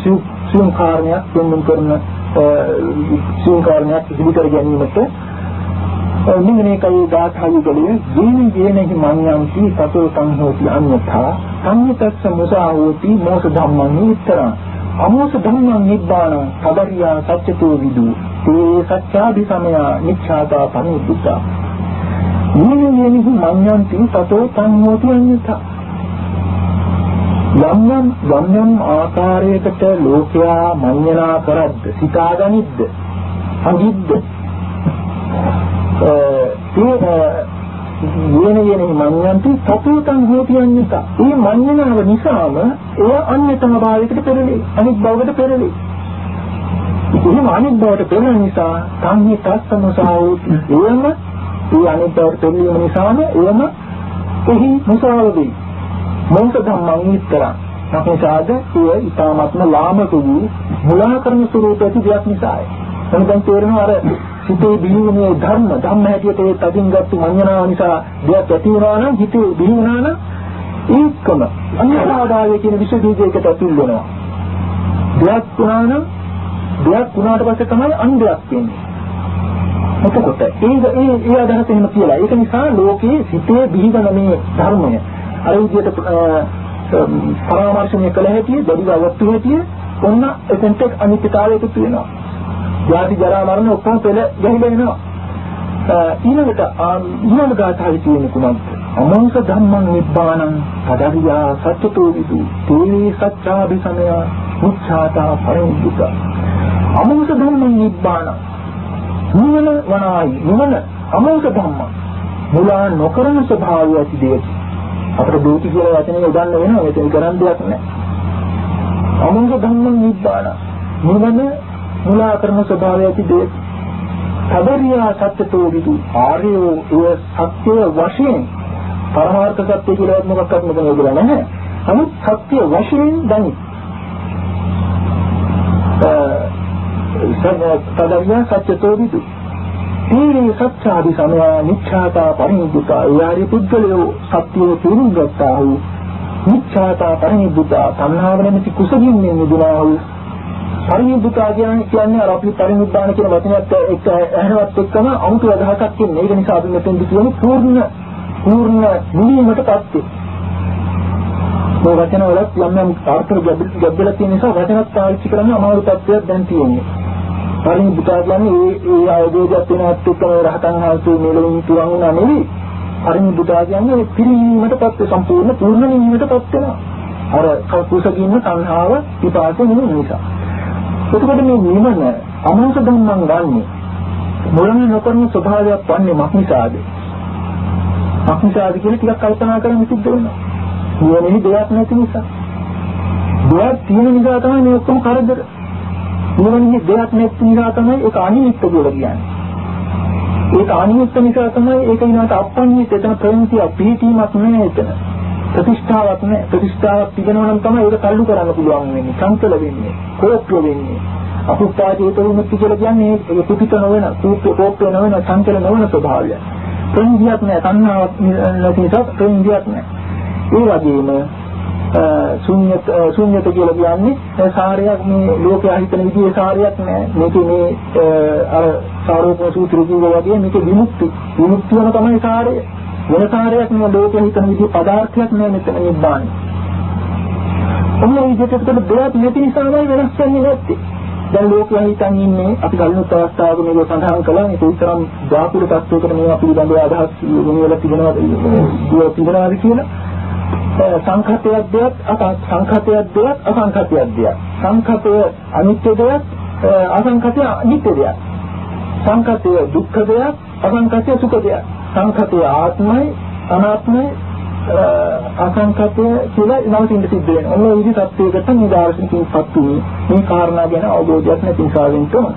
සියුම් කාරණයක් දෙන්නුම් කරන සියුම් කාරණයක් ඉදිරි කර ගැනීමට. මෙන්න මේකයි ගාථා යුගලයේ ජීවි ජීනෙහි මඤ්ඤාන්ති සතෝ සංහෝති අඤ්ඤතා. සංයතස්ස මුසා හෝති මෝස ධම්මං නිතරං අමෝස ධම්මං නිබ්බාන කදරියා සත්‍යතෝ විදු. තේ සත්‍යාදි සමය නිච්ඡාතා පනිද්දා නියමයෙහි මඤ්ඤන්ති සතෝ සංහෝති අඤ්ඤතා. යම් යම් යම් යම් ආකාරයකට ලෝකයා මඤ්ඤණා කරද්ද සිතාගනිද්ද හඟිද්ද ඒ යේන යේන මඤ්ඤන්ති සතෝ සංහෝති අඤ්ඤතා මේ මඤ්ඤණාව නිසාම එය අන්‍යතම භාවයකට පෙරලේ අනිත් භවයකට පෙරලේ එහෙම අනිත් භවයට පෙරලෙන නිසා සංහි තස්සමසාවෝති එයම ඒ අනිත්‍යවට පෙන්වීම නිසාම එයම එහි මුසාවදී මොංක ධම්මං විතරක් අපේසාද ඒ ඊ타මත්ම ලාමක වූ මුලා කරන ස්වરૂපයේ දෙයක් නිසායි. එතන දැන් තේරෙනවා අර හිතේ බිහිවුනේ ධර්ම ධම්ම හැටියට ඒ තදින් ගත්තු මඤ්ඤණාව නිසා දෙයක් ඇති වුණා නම් හිතේ බිහිවුණා නම් ඒකම අන්‍යතාවය කියන විශේෂීජයකට ඇතුල් වෙනවා. දෙයක් වුණා නම් දෙයක් වුණාට පස්සේ තමයි අන්‍යයක් වෙන්නේ. එතකොට ඒ ඒ ඒ අදහස එහෙම කියලා. ඒක නිසා ලෝකයේ සිතේ බිහිවන මේ ධර්මය අර විදිහට පරාමර්ශණය කළ හැටි, බඩු අවස්තු හැටි ඔන්න එතෙන්ට අනිත්‍යතාවයක තියෙනවා. ජාති ජරා මරණ ඔක්කොම පෙළ ගැහිලා එනවා. ඊළඟට ඊළඟ ගාථාවේ තියෙන කුමක්ද? අමංස ධම්මං නිබ්බානං පදවියා සත්‍යතෝ විදු තේලී සත්‍යාභිසමය මුච්ඡාතා පරිමුක්ත අමංස ධම්මං නිබ්බානං නිවන වනායි නිවන අමෝක ධම්ම මුලා නොකරන ස්වභාවය ඇති දෙයක් අපිට දෝති කියලා වචනේ උදන්න වෙනවා. ඒක කරන් දෙයක් නැහැ. අමෝක ධම්ම නිබ්බාන. නිවන මුලා කරන ස්වභාවය ඇති දෙයක් සබරියා සත්‍යතෝ විදු. ආර්යෝ ඒ සත්‍ය වශයෙන්. පරමාර්ථ සත්‍ය කියලා මොකක්වත් මෙතන යොදලා නැහැ නමුත් සත්‍ය වශයෙන් දනි. සදරියා සත්‍යතෝ විදු. තීරේ සත්‍යාදි සමය නිච්ඡාතා පරිනිබ්බුතා යාරි පුද්ගලයෝ සත්‍යෝ තේරුම් ගත්තා වූ නිච්ඡාතා පරිනිබ්බුතා තණ්හාව නැමැති කුසගින් නිදුනා වූ පරිනිබ්බුතා කියන්නේ අර අපි පරිනිබ්බාන කියන වචනයත් එක්ක ඇහෙනවත් එක්කම අමුතු අදහසක් කියන්නේ ඒක නිසා අපි මෙතෙන්දි කියන්නේ පූර්ණ පූර්ණ නිවීමටපත් මේ වචන වලත් යම් යම් අර්ථ ගැඹුරක් තියෙන නිසා වචනත් පාවිච්චි කරන්න අමාරු තත්ත්වයක් දැන් තියෙන්නේ. පරිනිබ්බුතා කියන්නේ ඒ ඒ ආයෝගයක් වෙනවත් එක්කම රහතන් වහන්සේ මෙලොවින් තුරන් වුණා නෙවෙයි. පරිනිබ්බුතා කියන්නේ පිරිනීමටපත් සම්පූර්ණ පූර්ණ නිවීමටපත් වෙනවා. අර කුසගින්න සංහාව පිපාස නෙවෙයි නිසා. එතකොට මේ නිවන අමංශ ධම්මං ගන්නේ මුලින්ම නොකරන ස්වභාවයක් වන්නේ මක්නිසාද? මක්නිසාද කියලා ටිකක් කල්පනා කරන්න සිද්ධ වෙනවා. නිවනේ දෙයක් නැති නිසා. දෙයක් තියෙන නිසා තමයි මේ ඔක්කොම කරදර. නුවණින් දෙයක් නැති නිසා තමයි ඒක අනිමිත්ත කියලා කියන්නේ. ඒක අනිමිත්ත නිසා තමයි ඒක ඊනකට අප්පඤ්ඤිත එතන ප්‍රේමතිය පිහිටීමක් නෙවෙයි එතන. ප්‍රතිෂ්ඨාවක් නෑ ප්‍රතිෂ්ඨාවක් තිබෙනවා නම් තමයි ඒක තල්ලු කරන්න පුළුවන් වෙන්නේ සංකල වෙන්නේ කෝප්‍ය වෙන්නේ. අපුප්පාදේත විමුක්ති කියලා කියන්නේ ඒ පිටිත නොවන කෝප්‍ය කෝප්‍ය නොවන සංකල නොවන ස්වභාවය. ප්‍රේමියක් නෑ තණ්හාවක් නැති නිසා ප්‍රේමියක් නෑ ඒ වගේම ශුන්‍යත ශුන්‍යත කියලා කියන්නේ සාරයක් මේ ලෝකයා හිතන විදිහේ සාරයක් නෑ මේකේ මේ අර සාරෝපම සූත්‍රය කියනවා වගේ මේක විමුක්ති විමුක්තියම තමයි සාරය වෙන සාරයක් නෙවෙයි ලෝකයා හිතන විදිහේ පදාර්ථයක් නෑ මෙතන නිබ්බාන ඔන්න මේ විදිහට දෙයක් නැති නිසාමයි වෙනස් වෙන්නේ නැත්තේ දැන් ලෝකයා හිතන් ඉන්නේ අපි කලිනුත් අවස්ථාවක මේක සඳහන් කළා ඒක විතරම් ධාතුල තත්වයකට මේවා පිළිබඳව අදහස් වෙනවලා තිබෙනවා තිබෙනවාද කියලා සංඛතයක් දෙයක් සංඛතයක් දෙයක් අසංඛතයක් දෙයක්. සංඛතය අනිත්‍ය දෙයක් අසංඛතය අනිත්‍ය දෙයක්. සංඛතය දුක්ඛ දෙයක් අසංඛතය සුඛ දෙයක්. සංඛතය ආත්මයි අනාත්මයි අසංඛතය කියලා නවතින්න සිද්ධ වෙනවා. ඔන්න ඒ විදිහට සත්‍යයකට මේ දාර්ශනිකින් පත්තු මේ කාරණා ගැන අවබෝධයක් නැති නිසා වෙන්න ඕන.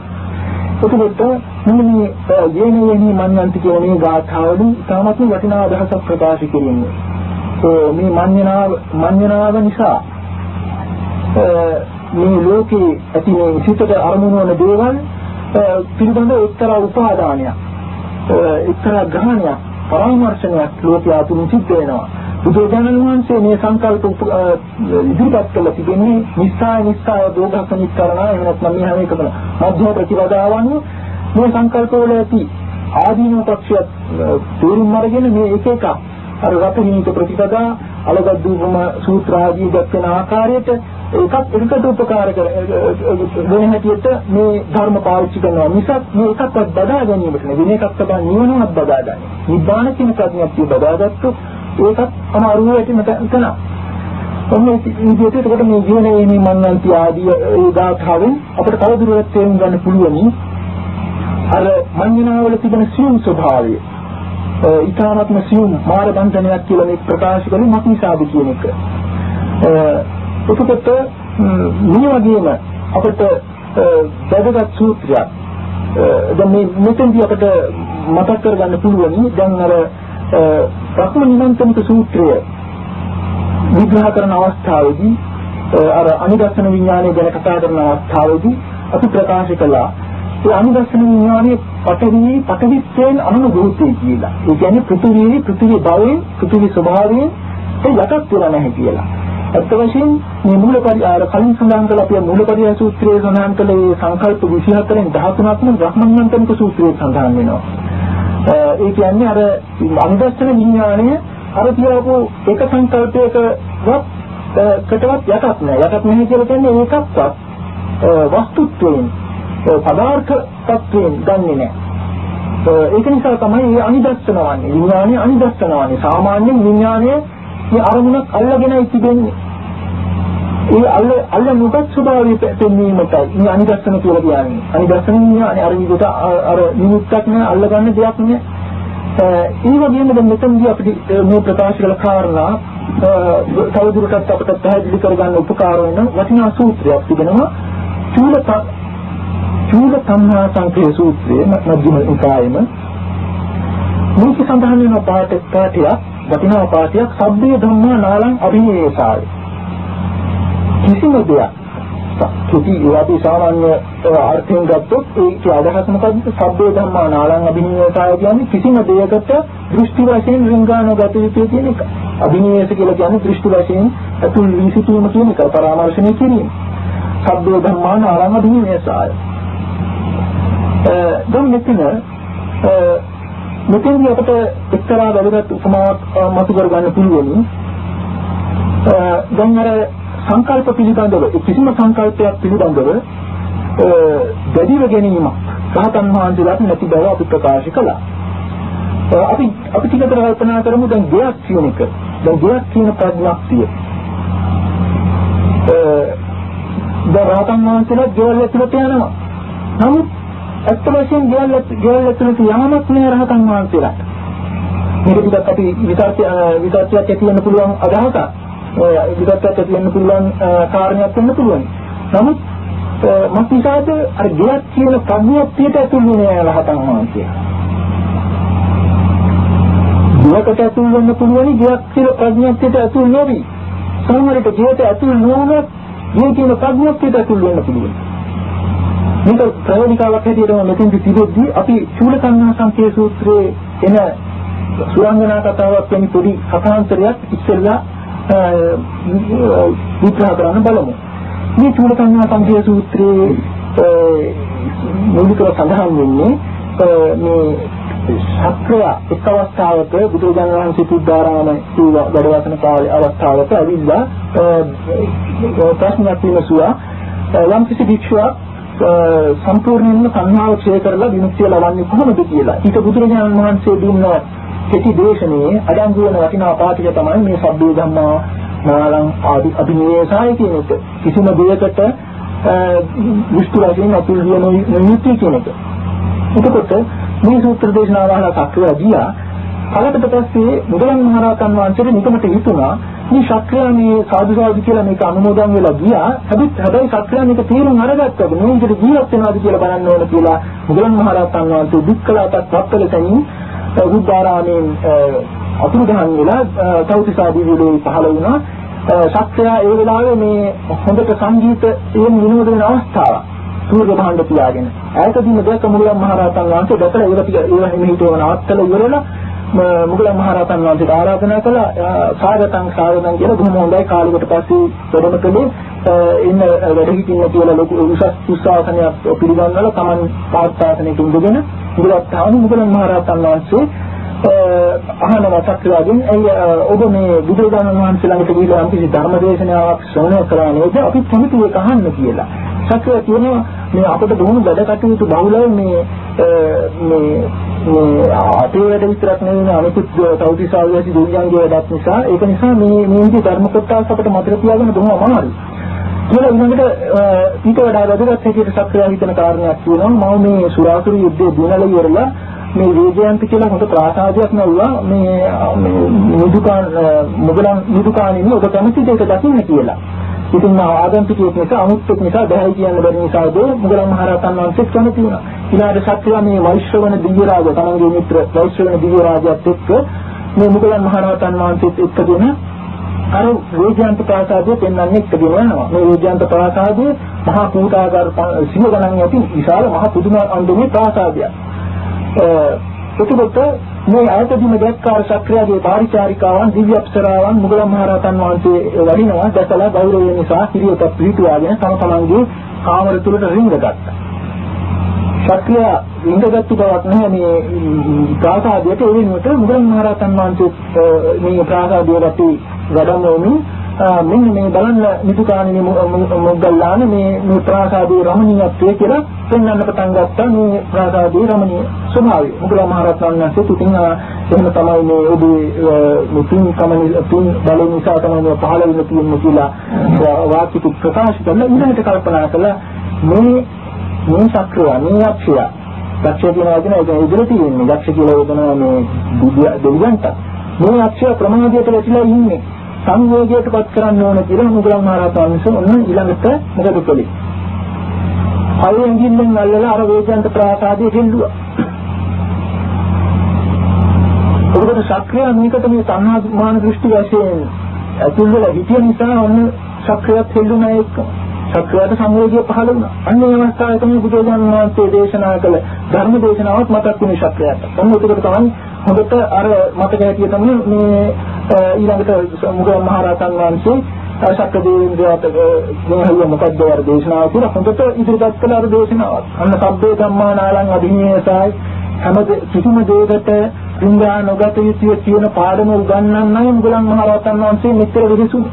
එතකොට මෙන්න මේ යේන යේනි මන්නන්ති කියන මේ ගාථාවලින් තාමත් වටිනා අදහසක් ප්‍රකාශ කිරීමේ මේ මඤ්ඤණාව මඤ්ඤණාව නිසා මේ ලෝකේ ඇති මේ සිතට අරමුණු වන දේවල් පිළිබඳ එක්තරා උපාදානයක් එක්තරා ග්‍රහණයක් පරාමර්ශනයක් ලෝකයේ අතුරු සිද්ධ වෙනවා. බුදුරජාණන් වහන්සේ මේ සංකල්ප ඉදිරිපත් කළ තිබෙන්නේ නිස්සාය නිස්සාය දෝගක නිස්කරණ එහෙම නැත්නම් මේ හැම එකම මධ්‍ය ප්‍රතිපදාවන් මේ සංකල්ප වල ඇති ආදීන පක්ෂයත් තේරුම් අරගෙන මේ එක එකක් අර රතනීක ප්‍රතිපදා අලගද්දූපම සූත්‍ර ආදී දක්වන ආකාරයට ඒකත් එකට උපකාර කර වෙන හැටියට මේ ධර්ම පාවිච්චි කරනවා මිසක් මේ එකක්වත් බදා ගැනීමට නෙවෙයි වෙන එකක් තමයි නිවනවත් බදා ගන්න. නිබ්බාන කියන ප්‍රඥප්තිය බදාගත්තොත් ඒකත් අමාරු වෙටිමට තන. ඔන්න ඒ විදිහට එතකොට මේ ජීවනයේ මේ මන්නන්ති ආදී ඒ ගාථාවෙන් අපිට තවදුරටත් තේරුම් ගන්න පුළුවනි අර මඤ්ඤණාවල තිබෙන සියුම් ස්වභාවය ඊ타නත්ම සියුම් මාර බන්ධනයක් කියලා මේ ප්‍රකාශ කරන්නේ මක් නිසාද කියන එක. එතකොට මේ වගේම අපිට වැදගත් සූත්‍රයක්. දැන් මේ මෙතෙන්දී අපිට මතක් කරගන්න පුළුවන්. දැන් අර ප්‍රථම නිමන්ත්‍රණික සූත්‍රය විග්‍රහ කරන අවස්ථාවේදී අර අනිදර්ශන විඥානය ගැන කතා කරන අවස්ථාවේදී අපි ප්‍රකාශ කළා. ඒ අනුදර්ශන විඥානයේ පටවි පටවිත්වයෙන් අනුභූතයි කියලා. ඒ කියන්නේ පෘථිවියේ පෘථිවි භවයෙන් පෘථිවි ස්වභාවයෙන් ඒ යටත් වෙලා නැහැ කියලා. අත් වශයෙන් මේ මූලපරි ආර කලින් සඳහන් කළ අපේ මූලපරිය සූත්‍රයේ සඳහන් කළ මේ සංකල්ප 24න් 13ක්ම බ්‍රහ්මඥාන්තනික සූත්‍රයේ සඳහන් වෙනවා. ඒ කියන්නේ අර අනුදර්ශන විඥානය අර තියපු එක සංකල්පයකවත් කටවත් යටත් නැහැ. යටත් නැහැ කියලා කියන්නේ ඒකක්වත් වස්තුත්වයෙන් පදාර්ථ තත්වයෙන් ගන්නෙ නැහැ. ඒක නිසා තමයි මේ අනිදස්සන වන්නේ. විඥානය අනිදස්සන වන්නේ. සාමාන්‍යයෙන් විඥානය මේ අරමුණක් අල්ලගෙනයි තිබෙන්නේ. ඒ අල්ල අල්ල නොගත් ස්වභාවය පෙන්වීමටයි මේ අනිදස්සන කියලා කියන්නේ. අනිදස්සන විඥානය අර විදිහට අර නිමුත්තක් නෑ අල්ලගන්න දෙයක් නෑ. ඒ වගේම දැන් මෙතනදී අපිට මේ ප්‍රකාශ කළ කාරණා තවදුරටත් අපිට පැහැදිලි කරගන්න උපකාර වෙන වටිනා සූත්‍රයක් තිබෙනවා. චූල චූල සම්මා සංකේ සූත්‍රයේ මධ්‍යම නිකායෙම මේක සඳහන් වෙන පාඩ පාඩයක් වටිනා පාඩයක් සබ්බේ ධම්මා නාලං අභිනේසාය කිසිම දෙයක් කෙටි අපි සාමාන්‍ය අර්ථයෙන් ගත්තොත් ඒකේ අදහස මොකද්ද? සබ්බේ ධම්මා නාලං අභිනිවේසය කියන්නේ කිසිම දෙයකට දෘෂ්ටි වශයෙන් රිංගානෝ ගත යුතු කියන එක. අභිනිවේෂ කියලා කියන්නේ දෘෂ්ටි වශයෙන් අතුල් වී සිටීම කියන එක පරාමර්ශණය කිරීම. සබ්බේ ධම්මා නාලං අභිනිවේසය. දැන් මෙතන මෙතෙන්දී අපිට එක්තරා වැදගත් උපමාවක් මතු කරගන්න පුළුවන්. දැන් අර සංකල්ප පිළිබඳව කිසිම සංකල්පයක් පිළිබඳව දැඩිව ගැනීමක් රහතන් වහන්සේලාට නැති බව අපි ප්‍රකාශ කළා. අපි අපි ටිකකට කල්පනා කරමු දැන් ගයක් කියන එක. දැන් ගයක් කියන ප්‍රඥාක්තිය. දැන් රහතන් වහන්සේලා ගෙවල් ඇතුළට යනවා. නමුත් ඇත්ත වශයෙන් ගෙවල් ගෙවල් ඇතුළට යාමක් නෑ රහතන් වහන්සේලාට. මේක ටිකක් අපි විතර්ක විතර්කයක් ඇති වෙන්න පුළුවන් අදහසක්. විගතට කියන්න පුළුවන් කාරණයක් වෙන්න පුළුවන්. නමුත් මත් නිසාද අර ගියක් කියන ප්‍රඥප්තියට ඇතුළු වෙන්නේ රහතන් වහන්සේ. ගියකට ඇතුළු වෙන්න පුළුවන් ගියක් කියන ප්‍රඥප්තියට ඇතුළු නොවි. සමහරට ගියට ඇතුළු නොවුනොත් ගිය කියන ප්‍රඥප්තියට ඇතුළු වෙන්න පුළුවන්. මේක ප්‍රයෝගිකාවක් හැටියට මෙතෙන්දි තිබෙද්දී අපි චූලකන්නා සංකේ සූත්‍රයේ එන සුරංගනා කතාවක් වැනි පොඩි කථාන්තරයක් ඉස්සෙල්ලා විග්‍රහ කරන්න බලමු. මේ චූලකන්‍යා සංකේය සූත්‍රයේ මූලිකව සඳහන් වෙන්නේ මේ ශක්‍රය එක් අවස්ථාවක බුදුරජාණන් වහන්සේ පුද්ධාරාම සීව වැඩවසන කාලේ අවස්ථාවක ඇවිල්ලා ප්‍රශ්නයක් විමසුවා යම් කිසි භික්ෂුවක් සම්පූර්ණයෙන්ම සංහාව ක්ෂය කරලා විමුක්තිය ලබන්නේ කොහොමද කියලා. ඊට බුදුරජාණන් වහන්සේ දුන්න කෙටි දේශනේ අඩංගු වෙන වටිනා පාඨය තමයි මේ සබ්බේ ධම්මා නාලං ආදි අභිනිවේෂය කියන එක. කිසිම දෙයකට විස්තර වශයෙන් අතුල් විය නොයුතු කියන එක. එතකොට මේ සූත්‍ර දේශනාව අහලා සක්‍රිය ගියා. කලකට පස්සේ මුගලන් මහරහතන් වහන්සේට නිකමට හිතුණා මේ ශක්‍රිය මේ සාදු සාදු කියලා මේක අනුමෝදන් වෙලා ගියා. හැබැයි හැබැයි ශක්‍රිය මේක තීරුම් අරගත්තද මේ විදිහට ජීවත් වෙනවාද කියලා බලන්න ඕන කියලා මුගලන් මහරහතන් වහන්සේ දුක්ඛලාටත් පත්වල තනින් බුද්ධාරාමයෙන් අතුරුදහන් වෙලා තවතිසාදී විලේ පහළ වුණා. ශක්‍රයා ඒ වෙලාවේ මේ හොඳට සංගීතයෙන් විනෝද වෙන අවස්ථාවක්. සූර්ය භාණ්ඩ තියාගෙන. ඈතදීම දැක මුගලන් මහරහතන් වහන්සේ දැකලා ඒව ටික ඒව හිමිහිටව නවත්තලා ඉවරලා මුගලන් මහරහතන් වහන්සේට ආරාධනා කළා. සාගතං සාගතං කියලා බොහොම හොඳයි. කාලෙකට පස්සේ වැඩම කළේ. ඉන්න වැඩ හිටින්න කියලා ලොකු උසස් උස්සාසනයක් පිළිගන්නලා Taman පාස්තාසනයක ඉඳගෙන ඉඳලා තාම මුගලන් මහරහතන් වහන්සේ අහනවා සත්‍යයෙන් ඇයි ඔබ මේ බුදුරජාණන් වහන්සේ ළඟට ගිහිල්ලා යම්කිසි ධර්ම දේශනාවක් ශ්‍රවණය කරා නේද? අපි කැමති ඒක අහන්න කියලා. සත්‍යය කියනවා මේ අපිට බොහොම වැඩ කටයුතු බහුලව මේ මේ මේ අපේ වැඩ විතරක් නෙවෙයි අනිකුත් සෞතිසාවියසි දුර්යන්ගේ වැඩක් නිසා ඒක නිසා මේ මේ විදිහේ ධර්ම කොටස් අපිට මතක තියාගන්න බොහොම අමාරුයි. කියලා ඊළඟට ඊට වඩා වැදගත් හැටියට සක්‍රිය හිතන කාරණයක් කියනවා මම මේ සුරාසුරු යුද්ධයේ දිනලා ඉවරලා මේ වේදයන්ති කියලා හොඳ ප්‍රාසාදයක් නැවුවා මේ නිදුකාන් මොගලන් නිදුකානින් ඔබ කැමති දෙයක දකින්න කියලා. ඉතින් මා ආගන්තුකයෙක් නිසා අමුත්‍යක් නිසා බැහැ කියන්න බැරි නිසාද මොගලන් මහරහතන් වහන්සේ කැමති වුණා. ඊළඟට සත්‍යවා මේ වෛශ්‍රවණ දිව්‍ය රාජ තමන්ගේ මිත්‍ර වෛශ්‍රවණ දිව්‍ය රාජයාත් එක්ක මේ මොගලන් මහරහතන් වහන්සේත් එක්කගෙන අර වේජාන්ත ප්‍රාසාදයේ පෙන්වන්නේ එක්කගෙන යනවා. මේ වේජාන්ත ප්‍රාසාදයේ මහා කූටාගාර සිය ගණන් ඇති විශාල මහා පුදුම අන්දමේ ප්‍රාසාදයක්. එතකොට මේ ආයතනයේ දැක්කාර ශක්‍රයාගේ පාරිචාරිකාවන් දිව්‍ය අප්සරාවන් මුගලන් මහරහතන් වහන්සේ වඩිනවා දැකලා ගෞරවය නිසා හිරියට පිටුවාගෙන තම තමන්ගේ කාමර තුලට රිංගගත්තා. ශක්‍රයා රිංගගත්තු බවක් නැහැ මේ ප්‍රාසාදයට ඒ වෙනුවට මුගලන් මහරහතන් වහන්සේ මේ ප්‍රාසාදයට වැඩමවමින් මෙන්න මේ බලන්න නිදුකාණේ මොග්ගල්ලාන මේ මේ ප්‍රාසාදයේ රමණීයත්වය කියලා පෙන්වන්න පටන් ගත්තා මේ ප්‍රාසාදයේ රමණීය ස්වභාවය. මුගලන් මහරහතන් වහන්සේ තුතින් එහෙම තමයි මේ ඔබේ මුතුන් කමනි තුන් බල නිසා තමයි පහළ වෙන්න තියෙන්නේ කියලා වාක්‍ය ප්‍රකාශ කරලා ඊළඟට කල්පනා කළා මේ මේ සක්‍රිය මේ අක්ෂය දක්ෂ කියන වචන ඒක ඉදිරිය තියෙන්නේ. දක්ෂ කියලා යොදනවා මේ දෙවියන්ට. මේ අක්ෂය ප්‍රමාදයට වැටිලා ඉන්නේ. සංවේගයටපත් කරන්න ඕන කියලා මුගලන් මහරහතන් වහන්සේ ඔන්න ඊළඟට මොකද කළේ? හයෙන් ගින්නෙන් අල්ලලා අර වේදන්ත ප්‍රාසාදයේ හෙල්ලුවා. ඔබට ශක්‍රිය මේකට මේ සංහාමාන දෘෂ්ටි වශයෙන් ඇතුල් වෙලා හිටිය නිසා ඔන්න ශක්‍රියත් හෙල්ලුණා එක්කම. ශක්‍රියට සංවේගය පහළ වුණා. අන්න ඒ අවස්ථාවේ තමයි බුදුරජාණන් වහන්සේ දේශනා කළ ධර්ම දේශනාවක් මතක් වුණේ ශක්‍රියට. ඔන්න ඒකට තමයි හොඳට අර මතක හැටිය තමයි මේ ඊළඟට මුගලන් මහරහතන් වහන්සේ ශක්‍ර දේවේන්ද්‍රයාට මොහොය මොකද්ද වර දේශනාව කියලා හොඳට ඉදිරිපත් කළ අර දේශනාවක්. අන්න සබ්බේ ධම්මානාලං අධිනේසයි හැම කිසිම දෙයකට රින්ගා නොගත යුතුය කියන පාඩම උගන්වන්නයි මුගලන් මහරහතන් වහන්සේ මෙතර විදසුනේ.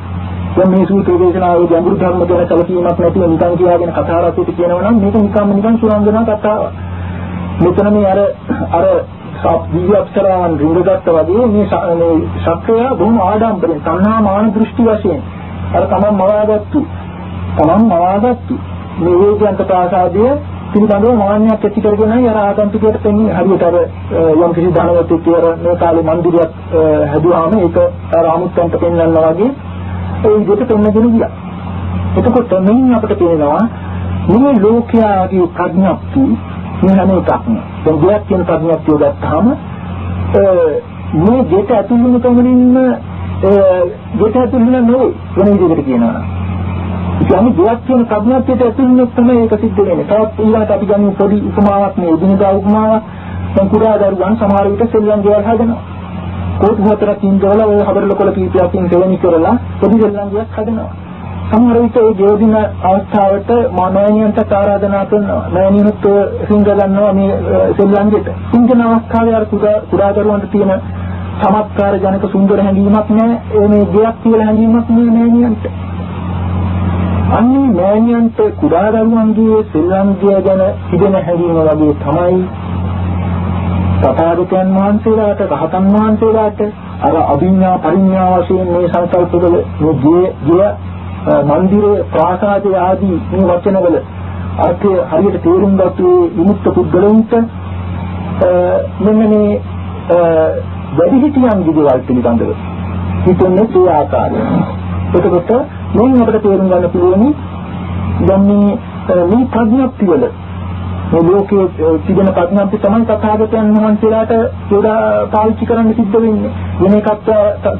දැන් මේ සූත්‍ර දේශනාවේ ගැඹුරු ධර්ම ගැන කලකීමක් නැතිව නිකන් කියාගෙන කතා රසයට කියනවා නම් මේක නිකම්ම නිකන් සුරංගනා කතාවක්. මෙතන මේ අර අර සබ්දී අපතරාන් රිංගගත්ත වගේ මේ මේ ශක්‍රය බොහොම ආඩම්බරෙන් සංහා මාන දෘෂ්ටි වශයෙන්. අර තමන් මවාගත්තු. තමන් මවාගත්තු. මේ වේගයන්ත ප්‍රාසාදයේ පිළිබඳව මාන්නයක් ඇති කරගෙනයි අර ආගන්තුකයට දෙන්නේ හරියට අර යම් කිසි ධනවතෙක් කියලා මේ කාලේ මන්දිරයක් හැදුවාම ඒක අර අමුත්තන්ට පෙන්වනවා වගේ ඒ විදිහට පෙන්වගෙන ගියා. එතකොට මෙන්න අපිට පේනවා මේ ලෝකයාගේ ප්‍රඥප්ති මේ හැම එකක්ම දැන් ගියක් කියන ප්‍රඥප්තිය ගත්තාම මේ දෙට ඇතුළු වෙන කමනින්ම දෙට ඇතුළු වෙන නෙවෙයි වෙන විදිහකට කියනවා. කියන්නේ ගියක් කියන ප්‍රඥප්තියට ඇතුළු වෙන තමයි ඒක සිද්ධ වෙන්නේ. තවත් ඊළඟට අපි ගන්න පොඩි උපමාවක් මේ එදිනදා උපමාවක් දැන් කුඩා දරුවන් සමහර විට සෙල්ලම් ගෙවල් හදනවා. කෝටි හතරක් ඉඳලා ඔය හබරල කොළ කීපයකින් දෙවනි කරලා පොඩි දෙල්ලන්ගියක් හදනවා. සමහර විට ඒ ජීවදින අවස්ථාවට මානවයන්ට ආරාධනා කරනවා. මෑණියනුත් සිංහ ගන්නවා මේ සෙල්ලම්ගෙට. සිංහන අවස්ථාවේ අර කුඩා දරුවන්ට තියෙන චමත්කාර ජනක සුන්දර හැඟීමක් නැහැ. ඒ මේ ගයක් කියලා හැඟීමක් නෑ මෑණියන්ට. අන්නේ මෑණියන්ට කුඩා දරුවන්ගේ සෙල්ලම්ගිය ගැන තිබෙන හැඟීම වගේ තමයි තථාගතයන් වහන්සේලාට රහතන් වහන්සේලාට අර අභිඥා පරිඥා වශයෙන් මේ සංකල්පවල මේ ගිය ගිය මන්දිරේ ප්‍රාසාදය ආදී මේ වචනවල අර්ථය හරියට තේරුම් ගත්තු විමුක්ත පුද්ගලයන්ට මෙන්න මේ වැඩිහිටියන් විදිහවල් පිළිබඳව හිතන්නේ ඒ ආකාරය. එතකොට මේ අපිට තේරුම් ගන්න පුළුවන් දැන් මේ මේ ප්‍රඥප්තිය වල මේ ලෝකයේ තිබෙන ප්‍රඥාන්ති තමයි තථාගතයන් වහන්සේලාට යොදා පාවිච්චි කරන්න සිද්ධ වෙන්නේ. වෙන එකක්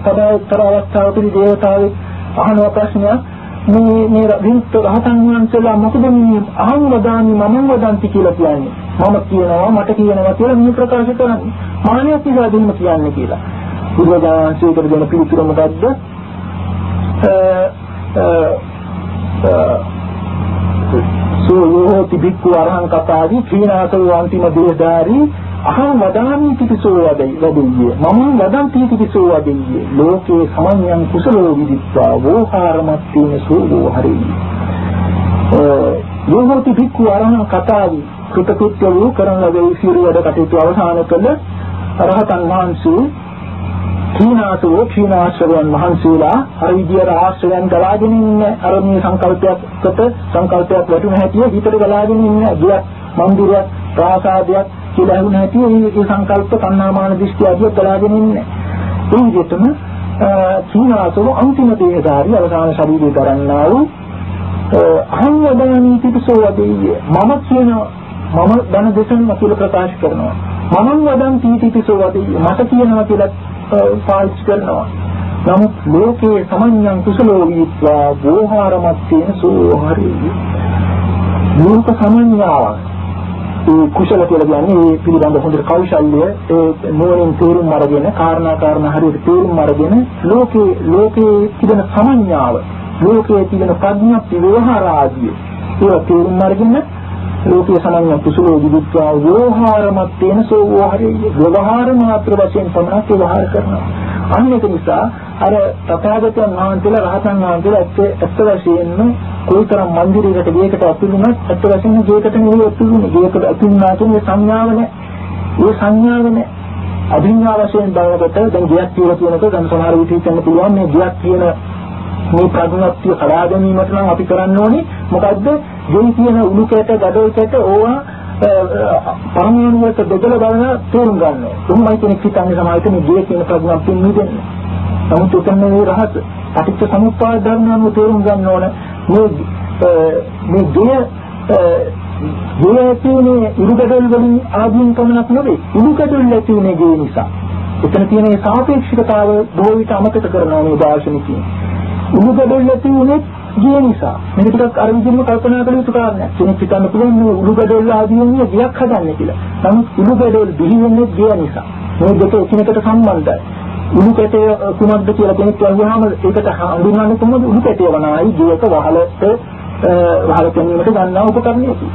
තදතර අවස්ථාවකදී දේවතාවෙක් අහන ප්‍රශ්නයක් මේ මේ වින්ත රහතන් වහන්සේලා මොකද මේ අහං වදානි මම වදන්ති කියලා කියන්නේ. මම කියනවා මට කියනවා කියලා මේ ප්‍රකාශ කරන්නේ. මානියක් නිසා දෙන්න කියන්නේ කියලා. බුදුරජාණන්සේකට දෙන පිළිතුර මොකද්ද? සෝ යෝති බික්ඛු අරහං කතාවි කීනාසෝ අන්තිම දේහදාරි අහං වදාමි පිටිසෝ වදයි වදියේ මම වදන්ති පිටිසෝ වදියේ. ලෝකේ සමඤ්ඤං කුසලෝ විදිත්වා. වෝහාරමත්තේන සෝවෝ හරි. යෝති බික්ඛු අරහං කතාවි. කෘතකෘත්‍ය වූ කරන ලද සියලු වැඩ කටයුතු අවසන් කළ අරහතන් වහන්සේ කීනාසෝ කීනාශ්‍රවයන් මහන්සියලා අර විදියට ආශ්‍රයයන් ගලාගෙන ඉන්න අර මේ සංකල්පයකට සංකල්පයක් වැටුණ හැටි හිතට ගලාගෙන ඉන්න ගියක් මන්දිරයක් ප්‍රාසාදයක් කියලා වුණ හැටි මේ සංකල්ප කන්නාමාන දෘෂ්ටි ආදිය ගලාගෙන ඉන්න ඒ විදිහටම කීනාසෝ අන්තිම දේහධාරී අවසාන ශරීරය දරන්නා වූ අහං වදානී පිටසෝ වදෙය මම කියන මම ධන දෙසම කියලා ප්‍රකාශ කරනවා මම වදන් තීතිපිසෝ වදෙය මට කියනවා කියලා පාවිච්චි කරනවා. නමුත් ලෝකයේ සමඤ්ඤං කුසලෝ වීත්වා බෝහාරමත්තේන සෝහරි. ලෝක සමඤ්ඤාවක් ඒ කුසල කියලා කියන්නේ ඒ පිළිබඳ හොඳ කෞශල්‍ය ඒ නෝනින් තේරුම් අරගෙන කාරණා කාරණා හරියට තේරුම් අරගෙන ලෝකේ ලෝකේ තිබෙන සමඤ්ඤාව ලෝකයේ තිබෙන ප්‍රඥප්ති ව්‍යවහාර ආදී ඒවා තේරුම් අරගෙන ලෝකයේ සමන්‍ය කුසලෝ විදුත්වා වෝහාරමත් තේන සෝ වෝහරේ ව්‍යවහාර මාත්‍ර වශයෙන් පමණක් ව්‍යවහාර කරනවා. අන්න ඒක නිසා අර තථාගතයන් වහන්සේලා රහතන් වහන්සේලා ඇත්ත වශයෙන්ම කොයිතරම් මන්දිරයකට ගේකට අතුළුනත් ඇත්ත වශයෙන්ම ගේකට නෙවෙයි අතුළුනේ. ගේකට අතුළුනා කියන්නේ සංඥාව නෑ. ඒ සංඥාව නෑ. අභිඥා වශයෙන් බලනකොට දැන් ගියක් කියලා කියනකොට දැන් සමහර විට හිතන්න පුළුවන් මේ ගියක් කියන මේ ප්‍රඥාප්තිය කඩා ගැනීමට නම් අපි කරන්න ඕනේ මොකද්ද? ගෙයි කියන උණු කැට, gadol කැට ඕවා පරමාණු වලට බෙදලා බලන තේරුම් ගන්න. උන්මයි කෙනෙක් හිතන්නේ සමාජයේ මේ ගේ කියන ප්‍රඥාප්තිය නිදෙන්නේ. නමුත් උතන මේ රහස පටිච්ච සමුප්පාද ධර්මයන් තේරුම් ගන්න ඕන. මේ මේ ගේ ගේ තියෙන්නේ ඉරුගඩොල් වලින් ආදීන් පමණක් නෙවෙයි. ඉරුගඩොල් ඇතිුනේ ගේ නිසා. එතන තියෙන සාපේක්ෂිකතාව බොහෝ විට අමතක කරනවා මේ දාර්ශනිකයන්. උණුගඩොල් ඇති වුණේ ගිය නිසා මේක ටිකක් අර විදිහම කල්පනා කළ යුතු කාරණයක්. කෙනෙක් හිතන්න පුළුවන් මේ උඩුබඩවල ආදී වෙන්නේ ගියක් හදන්නේ කියලා. නමුත් උඩුබඩවල බිහි වෙන්නේ ගිය නිසා. මේ දෙක එකිනෙකට සම්බන්ධයි. උණු කැටය කුමක්ද කියලා කෙනෙක් කියවුවාම ඒකට හඳුන්වන්නේ කොහොමද උණු කැටය වනායි ජීවක වහලට වහල ගැනීමට ගන්නා උපකරණයකි.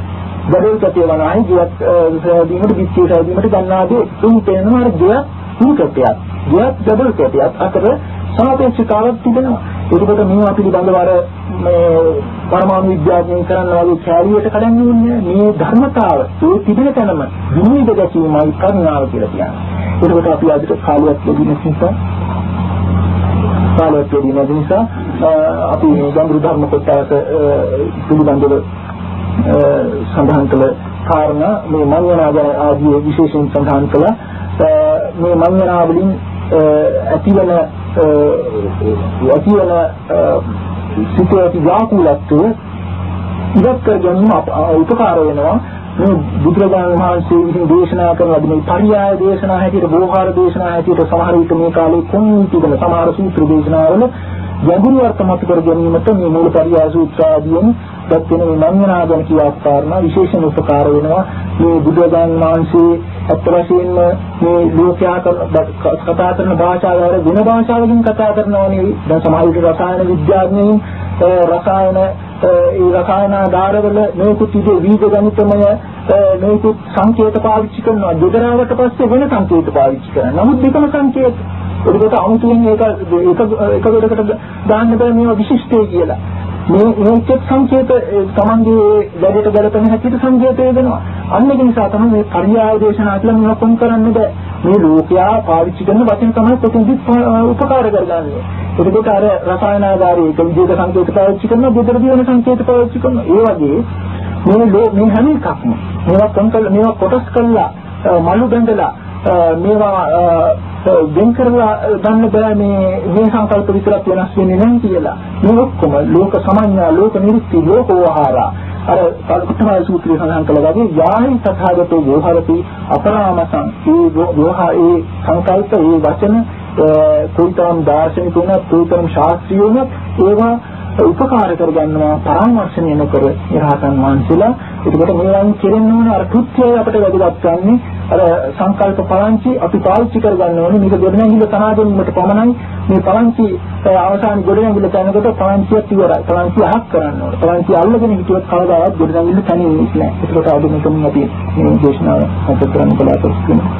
ගඩොල් කැටය වනායි ජීවත් සෑදීමට පිච්චේ සෑදීමට ගන්නා දේ උන් තේනවා අර ජීවත් උණු කැටයක්. ජීවත් ගඩොල් කැටයක් අතර සාපේක්ෂතාවක් තිබෙනවා. ඒකකට මේවා පිළිබඳව අර මේ පරමාණු විද්‍යාඥයන් කරන්න වගේ කැලියට කඩන්නේ නෑ. මේ ධර්මතාව ඒ තිබෙන තැනම විනිවිද දැකීමයි කරුණාව කියලා කියන්නේ. ඒකට අපි අද කාලයක් ලැබෙන නිසා කාලයක් ලැබෙන නිසා අපි මේ ගැඹුරු ධර්ම කොටස පිළිබඳව සඳහන් කළ කාරණා මේ මඤ්ඤණා ආදී විශේෂයෙන් සඳහන් කළා. මේ මඤ්ඤණා වලින් ඇතිවන ඇතිවන සිතේ ඇති ව්‍යාකූලත්වය ඉවත් කර ගැනීම උපකාර වෙනවා. මේ බුදුරජාණන් වහන්සේ විසින් දේශනා කරන ලද මේ පරියාය දේශනා හැටියට බෝහාර දේශනා හැටියට සමහර විට මේ කාලේ කොන් තිබෙන සමහර සූත්‍ර දේශනාවල ගැඹුරු අර්ථ මත කර ගැනීමට මේ මූල පරියාය සූත්‍ර ආදීන් දත් වෙන මේ මඤ්ඤණා ගැන කියා කාරණා විශේෂම උපකාර වෙනවා. මේ බුදුරජාණන් වහන්සේ අත් වශයෙන්ම මේ ලෝකයා කතා කරන භාෂාව වල වෙන භාෂාවකින් කතා කරනවා නෙවෙයි දැන් සමහර විට රසායන විද්‍යාඥයන් රසායන ඒ රසායන ආධාරවල මේකුත් විදිහේ වීජ ගණිතමය මේකුත් සංකේත පාවිච්චි කරනවා. දෙදරාවට පස්සේ වෙන සංකේත පාවිච්චි කරනවා. නමුත් දෙකම සංකේත. ඒකට අමුතුවෙන් ඒක එක එක ගොඩකට දාන්න බෑ මේවා විශිෂ්ටයි කියලා. මේ මේකෙත් සංකේත තමන්ගේ වැඩේට ගැලපෙන හැටියට සංකේත වෙනවා. අන්න ඒක නිසා තමයි මේ පරියාය දේශනා කියලා මේවා කොම් කරන්න බෑ. මේ ලෝකයා පාවිච්චි කරන වචන තමයි කොටින්දි උපකාර කරගන්නේ. ඒකකට අර රසායන ආධාරයේ එක විදිහක සංකේත පාවිච්චි කරනවා, බෙදරදී වෙන සංකේත පාවිච්චි කරනවා. ඒ වගේ මේ මේ හැම එකක්ම මේවා කොම් කරලා මේවා කොටස් කරලා මලු බඳලා මේවා වෙන් කරලා ගන්න බෑ මේ මේ සංකල්ප විතරක් වෙනස් වෙන්නේ නැහැ කියලා. මේ ඔක්කොම ලෝක සමඤ්ඤා ලෝක නිරුක්ති ලෝකෝහාරා අර සල්පතමයි සූත්‍රය සඳහන් කළා වගේ යාහි තථාගතෝ වෝහරති අපරාමසං ඒ වෝහා ඒ සංකල්ප ඒ වචන කොයිතරම් දාර්ශනික වුණත් කොයිතරම් ශාස්ත්‍රීය වුණත් ඒවා උපකාර කරගන්නවා පරාමර්ශණය නොකර ඉරහතන් වහන්සේලා. ඒකට මේවායින් කෙරෙන්න ඕන අර කෘත්‍යය අපිට වැදගත් ගන්නේ අර සංකල්ප පලංචි අපි පාවිච්චි කරගන්න ඕනේ. මේක ගොඩනැගිල්ල තනා ගැනීමට පමණයි. මේ පලංචි අවසාන ගොඩනැගිල්ල තනකොට පලංචියක් ඉවරයි. පලංචි අහක් කරන්න ඕනේ. පලංචි අල්ලගෙන හිටියොත් කවදාවත් ගොඩනැගිල්ල තනියෙන්නේ නැහැ. ඒකට අද මෙතන අපි මේ දේශනාව අපතරන්න බලාපොරොත්තු වෙනවා.